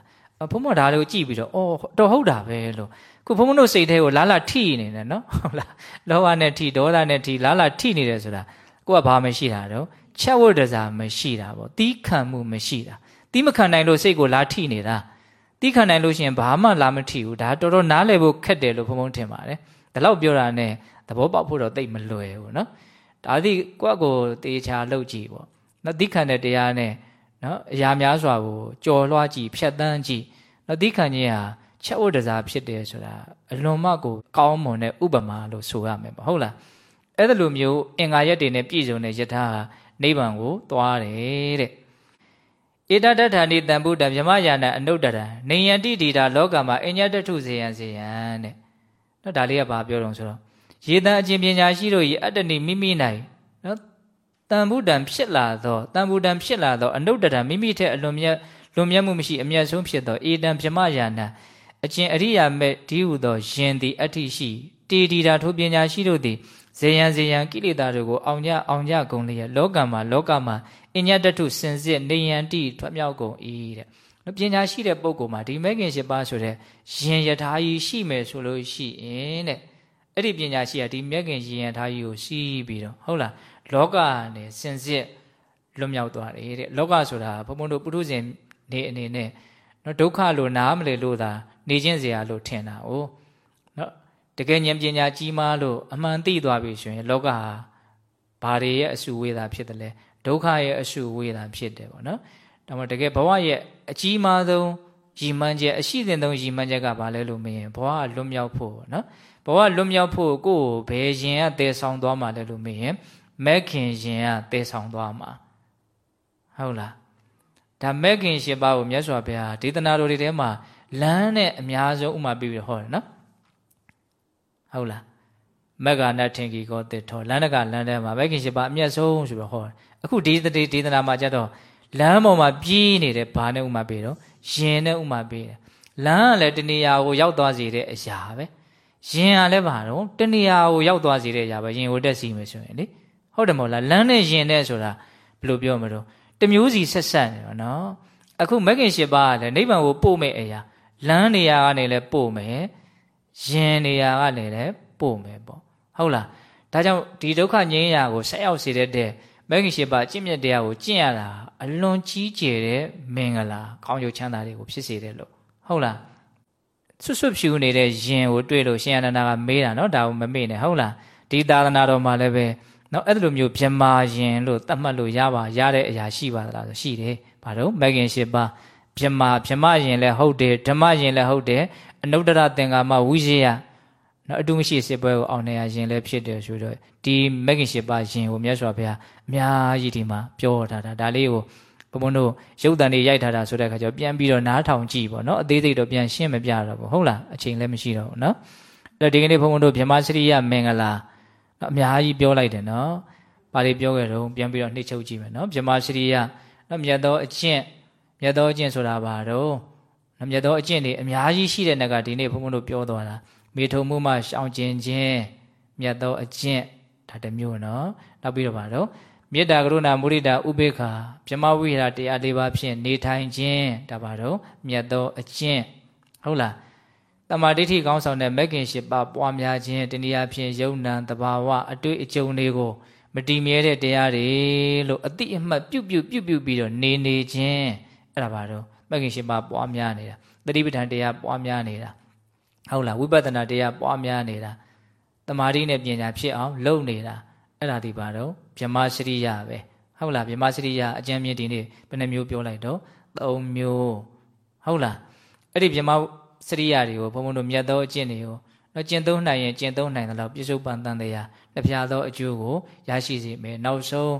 ဘုံမဒါလေးကိုကြည့်ပြီးတော့အော်တော်ဟုတ်တာပဲလို့ ခုဘုံမတို့စိတ်ထဲကိုလာလာထိနေတယ်နော်ဟုတ်လားလောဘနဲ့ထိဒေါသနဲ့ထိလာလာထိနေတယ်ဆိုတာကိုကဘာမရှိတာတော့ချက်ဝတ်တစားမရှိတာပေါ့တီးခံမှုမရှိတာတီးမခံနိုင်လို့စိတ်ကိုလာထိနေတာတီးခံနိုင်လို့ရှိရင်ဘာမှလာမထိဘူးဒါတော်တော်နားလည်ဖို့ခက်တယ်လို့ဘုံဘုံထင်ပါတယ်ဒါတော့ပြောတာနဲ့သဘောပေါက်ဖို့တော့တိတ်မလွယ်ဘူးနော်ဒါသည်ကိုယ့်ကိုတေချာလှုပ်ကြည့်ပေါ့နော်တိခံတဲ့တရားနဲ့နော်အရာများစွာကိုကြော်လွှားကြည့်ဖြတ်တန်းကြည့်နော်တိခံခြင်းဟာ ချက်ဝတ်တစားဖြစ်တယ်ဆိုတာအလွန်မှကိုကောင်းမွန်တဲ့ဥပမာလို့ဆိုရမယ်ပေါ့ဟုတ်လားအဲ့ဒါလိုမျိုးအင်္ဂါရက်တွေနဲ့ပြည့်စုံတဲ့ယထာဟာနိဗ္ဗာန်ကိုသွားတယ်တဲ့ဧတတ္ထာနိတံဗုဒ္ဓမြမယာနအနုတ္တရနေယတိတိတာလောကမှာအညတ္တထုစေယံစေယံတဲ့နော်ဒါလေးကဘာပြောတော့ဆိုတော့ရေတံအကျင့်ပညာရှိတို့ဤအတ္တနိမိမိ၌နော်တန်ဗုဒ္ဓံဖြစ်လာသောတန်ဗုဒ္ဓံဖြစ်လာသောအနုတ္တရမိမိထက်အလွန်မြတ်လွန်မြတ်မှုမရှိအမျက်ဆုံးဖြစ်သောဧတံမြမယာန အကျင့်အရိယာမဲ့ဒီဟုသောယင်သည်အဋ္ဌိရှိတေတီတာထိုပညာရှိတို့သည်ဇေယံဇေယံကိလေသာတို့ကိုအောင်ကြအောင်ကြကုန်လျက်လောကမှာလောကမှာအညတတုစင်စစ်နေယံတိထွက်မြောက်ကုန်၏တဲ့ပညာရှိတဲ့ပုဂ္ဂိုလ်မှာဒီမဲခင်ရှင်ပါဆိုတဲ့ယင်ယထာကြီးရှိမယ်ဆိုလို့ရှိရင်တဲ့အဲ့ဒီပညာရှိကဒီမဲခင်ယင်ယထာကြီးကိုစီးပြီးတော့ဟုတ်လားလောကနဲ့စင်စစ်လွတ်မြောက်သွားတယ်တဲ့လောကဆိုတာဘုံဘုံတို့ပုထုဇဉ်နေအနေနဲ့နော်ဒုက္ခလို့နားမလဲလို့သာ နေခြင်းစရာလို့ထင်တာ哦နော်တကယ်ဉာဏ်ပညာကြီးမားလို့အမှန်သိသွားပြီဆိုရင်လောကဟာဘာတွေရဲ့အစုဝေးတာဖြစ်တယ်လဲဒုက္ခရဲ့အစုဝေးတာဖြစ်တယ်ပေါ့နော်ဒါမှတကယ်ဘဝရဲ့အကြီးမားဆုံးရည်မှန်းချက်အရှိသင့်ဆုံးရည်မှန်းချက်ကဘာလဲလို့မရင်ဘဝလွတ်မြောက်ဖို့နော်ဘဝလွတ်မြောက်ဖို့ကိုယ်ဘယ်ရင်ကတည်ဆောင်သွားမှာလဲလို့မရင်မက်ခင်ရင်ကတည်ဆောင်သွားမှာဟုတ်လားဒါမက်ခင်ရှင်ပါကိုမြတ်စွာဘုရားဒေသနာတော်တွေထဲမှာ လမ်းနဲ့အများဆုံးဥမာပြပြီးဟောတယ်နော်ဟုတ်လားမက္ကနာထင်ကြီးကောတစ်ထောလမ်းတကလမ်းထဲမှာမက္ခင်ရှိပါအမျက်ဆုံးဆိုပြီးဟောတယ်အခုဒီတတိဒေသနာမှာကြတော့လမ်းပေါ်မှာပြေးနေတဲ့ဘာနဲ့ဥမာပေးတော့ရင်နဲ့ဥမာပေးတယ်လမ်းကလည်းတဏှာကိုရောက်သွားစေတဲ့အရာပဲရင်ကလည်းဘာတော့တဏှာကိုရောက်သွားစေတဲ့အရာပဲရင်ကိုတက်စီမယ်ဆိုရင်လေဟုတ်တယ်မဟုတ်လားလမ်းနဲ့ရင်နဲ့ဆိုတာဘယ်လိုပြောမလို့တမျိုးစီဆက်ဆက်နေတော့နော်အခုမဂ်ခင်၈ပါးကလည်းနိဗ္ဗာန်ကိုပို့မဲ့အရာ လမ်းနေရာကနေလည်းပို့မယ်ရင်နေရာကနေလည်းပို့မယ်ပေါ့ဟုတ်လားဒါကြောင့်ဒီဒုက္ခငြိမ်းရာကိုဆက်ရောက်စေတဲ့မဂ်ခင်၈ပါးကျင့်မြတ်တရားကိုကျင့်ရတာအလွန်ကြီးကျယ်တဲ့မင်္ဂလာကောင်းကျိုးချမ်းသာတွေကိုဖြစ်စေတယ်လို့ဟုတ်လားဆွတ်ဆွတ်ဖြူနေတဲ့ယင်ကိုတွေ့လို့ရှင်အနန္ဒာကမေးတာနော်ဒါကိုမမေ့နဲ့ဟုတ်လားဒီသာသနာတော်မှာလည်းပဲနော်အဲ့လိုမျိုးမြမာယင်လို့သတ်မှတ်လို့ရပါရတဲ့အရာရှိပါသလားဆိုရှိတယ်ဘာလို့မဂ်ခင်၈ပါး မြမာမြမယင်လည်းဟုတ်တယ်ဓမ္မယင်လည်းဟုတ်တယ်အနုတ္တရသင်္ကာမဝိဇယနော်အတုမရှိစစ်ပွဲကိုအောင်နေရရင်လည်းဖြစ်တယ်ဆိုတော့ဒီမဂ်ခင်၈ပါးယင်ကိုမြတ်စွာဘုရားအများကြီးဒီမှာပြောထားတာဒါလေးကိုဘုံဘုံတို့ရုပ်တန်တွေရိုက်ထားတာဆိုတဲ့အခါကျတော့ပြန်ပြီးတော့နားထောင်ကြည့်ပေါ့နော်အသေးစိတ်တော့ပြန်ရှင်းမပြတော့ဘူးဟုတ်လားအချိန်လည်းမရှိတော့ဘူးနော်အဲ့တော့ဒီကနေ့ဘုံဘုံတို့ဗြဟ္မစရိယမင်္ဂလာနော်အများကြီးပြောလိုက်တယ်နော်ပါဠိပြောခဲ့တော့ပြန်ပြီးတော့နှိမ့်ချုပ်ကြည့်မယ်နော်ဗြဟ္မစရိယနော်မြတ်သောအကျင့် မြတ်သောအကျင့်ဆိုတာဘာတော့နော်မြတ်သောအကျင့်တွေအများကြီးရှိတဲ့နက်ကဒီနေ့ဘုံဘုံတို့ပြောသွားတာမေထုံမှုမှရှောင်ကျင်ခြင်းမြတ်သောအကျင့်ဒါတစ်မျိုးနော်နောက်ပြီးတော့ဘာတော့မေတ္တာကရုဏာမုရိဒာဥပေက္ခာပြမဝိဟာတရား၄ပါးဖြင့်နေထိုင်ခြင်းဒါပါတော့မြတ်သောအကျင့်ဟုတ်လားတမာဒိဋ္ဌိကောင်းဆောင်တဲ့မဂ်ကင်၈ပါးပွားများခြင်းတနည်းအားဖြင့်ယုံနံတဘာဝအတွေ့အကြုံတွေကိုမတည်မြဲတဲ့တရားတွေလို့အတိအမှတ်ပြုတ်ပြုတ်ပြုတ်ပြုတ်ပြီးတော့နေနေခြင်း အဲ့ဒါပါတော့မဂ်ကင်၈ပါးပွားများနေတာတတိပဋ္ဌာန်တရားပွားများနေတာဟုတ်လားဝိပဿနာတရားပွားများနေတာတမာတိနဲ့ပညာဖြစ်အောင်လုပ်နေတာအဲ့ဒါဒီပါတော့ဗြဟ္မစရိယပဲဟုတ်လားဗြဟ္မစရိယအကျမ်းမြင့်ဒီနေ့ဘယ်နှမျိုးပြောလိုက်တော့၃မျိုးဟုတ်လားအဲ့ဒီဗြဟ္မစရိယတွေကိုဘုံဘုံတို့မြတ်သောအကျင့်တွေကိုတော့ကျင့်သုံးနိုင်ရင်ကျင့်သုံးနိုင်တယ်လို့ပြစ္ဆုတ်ပန်တန်တရားတစ်ဖြာသောအကျိုးကိုရရှိစေမယ်နောက်ဆုံး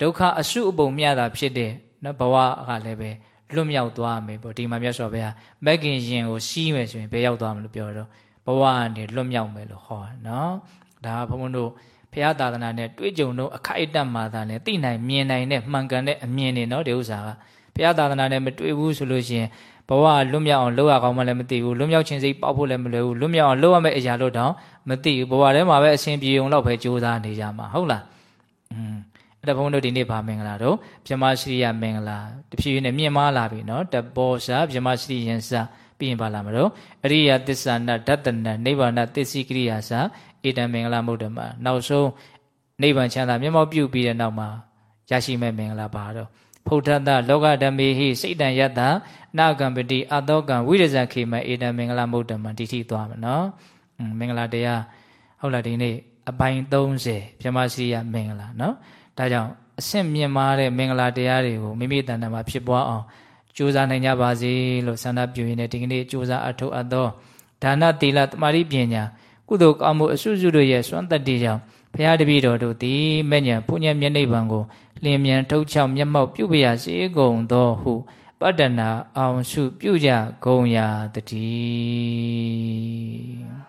ဒုက္ခအစုအပုံမြတာဖြစ်တဲ့နော်ဘဝကလည်းပဲ လွတ်မြောက်သွားမယ်ပေါ့ဒီမှာမြတ်စွာဘုရားမက်ကင်ရင်ကိုစီးမယ်ဆိုရင်ဘယ်ရောက်သွားမလို့ပြောတော့ဘဝကနေလွတ်မြောက်မယ်လို့ဟောနော်ဒါဘုံဘုံတို့ဘုရားသာသနာနဲ့တွေ့ကြုံတော့အခိုက်အတန့်မှသာနဲ့သိနိုင်မြင်နိုင်တဲ့မှန်ကန်တဲ့အမြင်တွေနော်ဒီဥစ္စာကဘုရားသာသနာနဲ့မတွေ့ဘူးဆိုလို့ရှိရင်ဘဝလွတ်မြောက်အောင်လုပ်ရကောင်းမှလည်းမသိဘူးလွတ်မြောက်ခြင်းစိတ်ပေါက်ဖို့လည်းမလွယ်ဘူးလွတ်မြောက်အောင်လုပ်ရမယ့်အရာလို့တောင်မသိဘူးဘဝထဲမှာပဲအရှင်ပြေုံလောက်ပဲကြိုးစားနေကြမှာဟုတ်လားอืม အဲ့ဒါဘုန်းတို့ဒီနေ့ဗာမင်္ဂလာတော့ဗြဟ္မရှိရိယမင်္ဂလာတဖြည်းဖြည်းနဲ့မြင့်မားလာပြီနော်တဘောစာဗြဟ္မရှိရိယံစာပြီးရင်ပါလာမလို့အရိယသစ္စာနဓတ္တနနိဗ္ဗာန်သစ္စိကရိယာစာဧတံမင်္ဂလာမုဒ္ဓမနောက်ဆုံးနိဗ္ဗာန်ချမ်းသာမျက်မှောက်ပြုပြီးတဲ့နောက်မှာရရှိမဲ့မင်္ဂလာပါတော့ဖုထတလောကဓမေဟိစိတ်တံယတ္တနာကံပတိအတောကံဝိရဇခေမဧတံမင်္ဂလာမုဒ္ဓမဒီတိသွားမယ်နော်မင်္ဂလာတရားဟုတ်လားဒီနေ့အပိုင်း30ပြမရှိယမင်္ဂလာနော် ဒါကြောင့်အဆင့်မြင့်မားတဲ့မင်္ဂလာတရားတွေကိုမိမိတန်တမှာဖြစ်ပွားအောင်ကြိုးစားနိုင်ကြပါစေလို့ဆန္ဒပြုရင်းနဲ့ဒီကနေ့ကြိုးစားအထောက်အပ်သောဒါနသီလတမာတိပညာကုသိုလ်ကောင်းမှုအစွတ်စွတ်တို့ရဲ့စွမ်းတတ္တိကြောင့်ဘုရားတပည့်တော်တို့သည်မဲ့ညာဘုညံမျက်နှိပ်ပံကိုလင်းမြန်ထုတ်ချောက်မျက်မှောက်ပြုပြရစေကုန်သောဟုပတ္တနာအောင်စုပြုကြကုန်ရာတည်း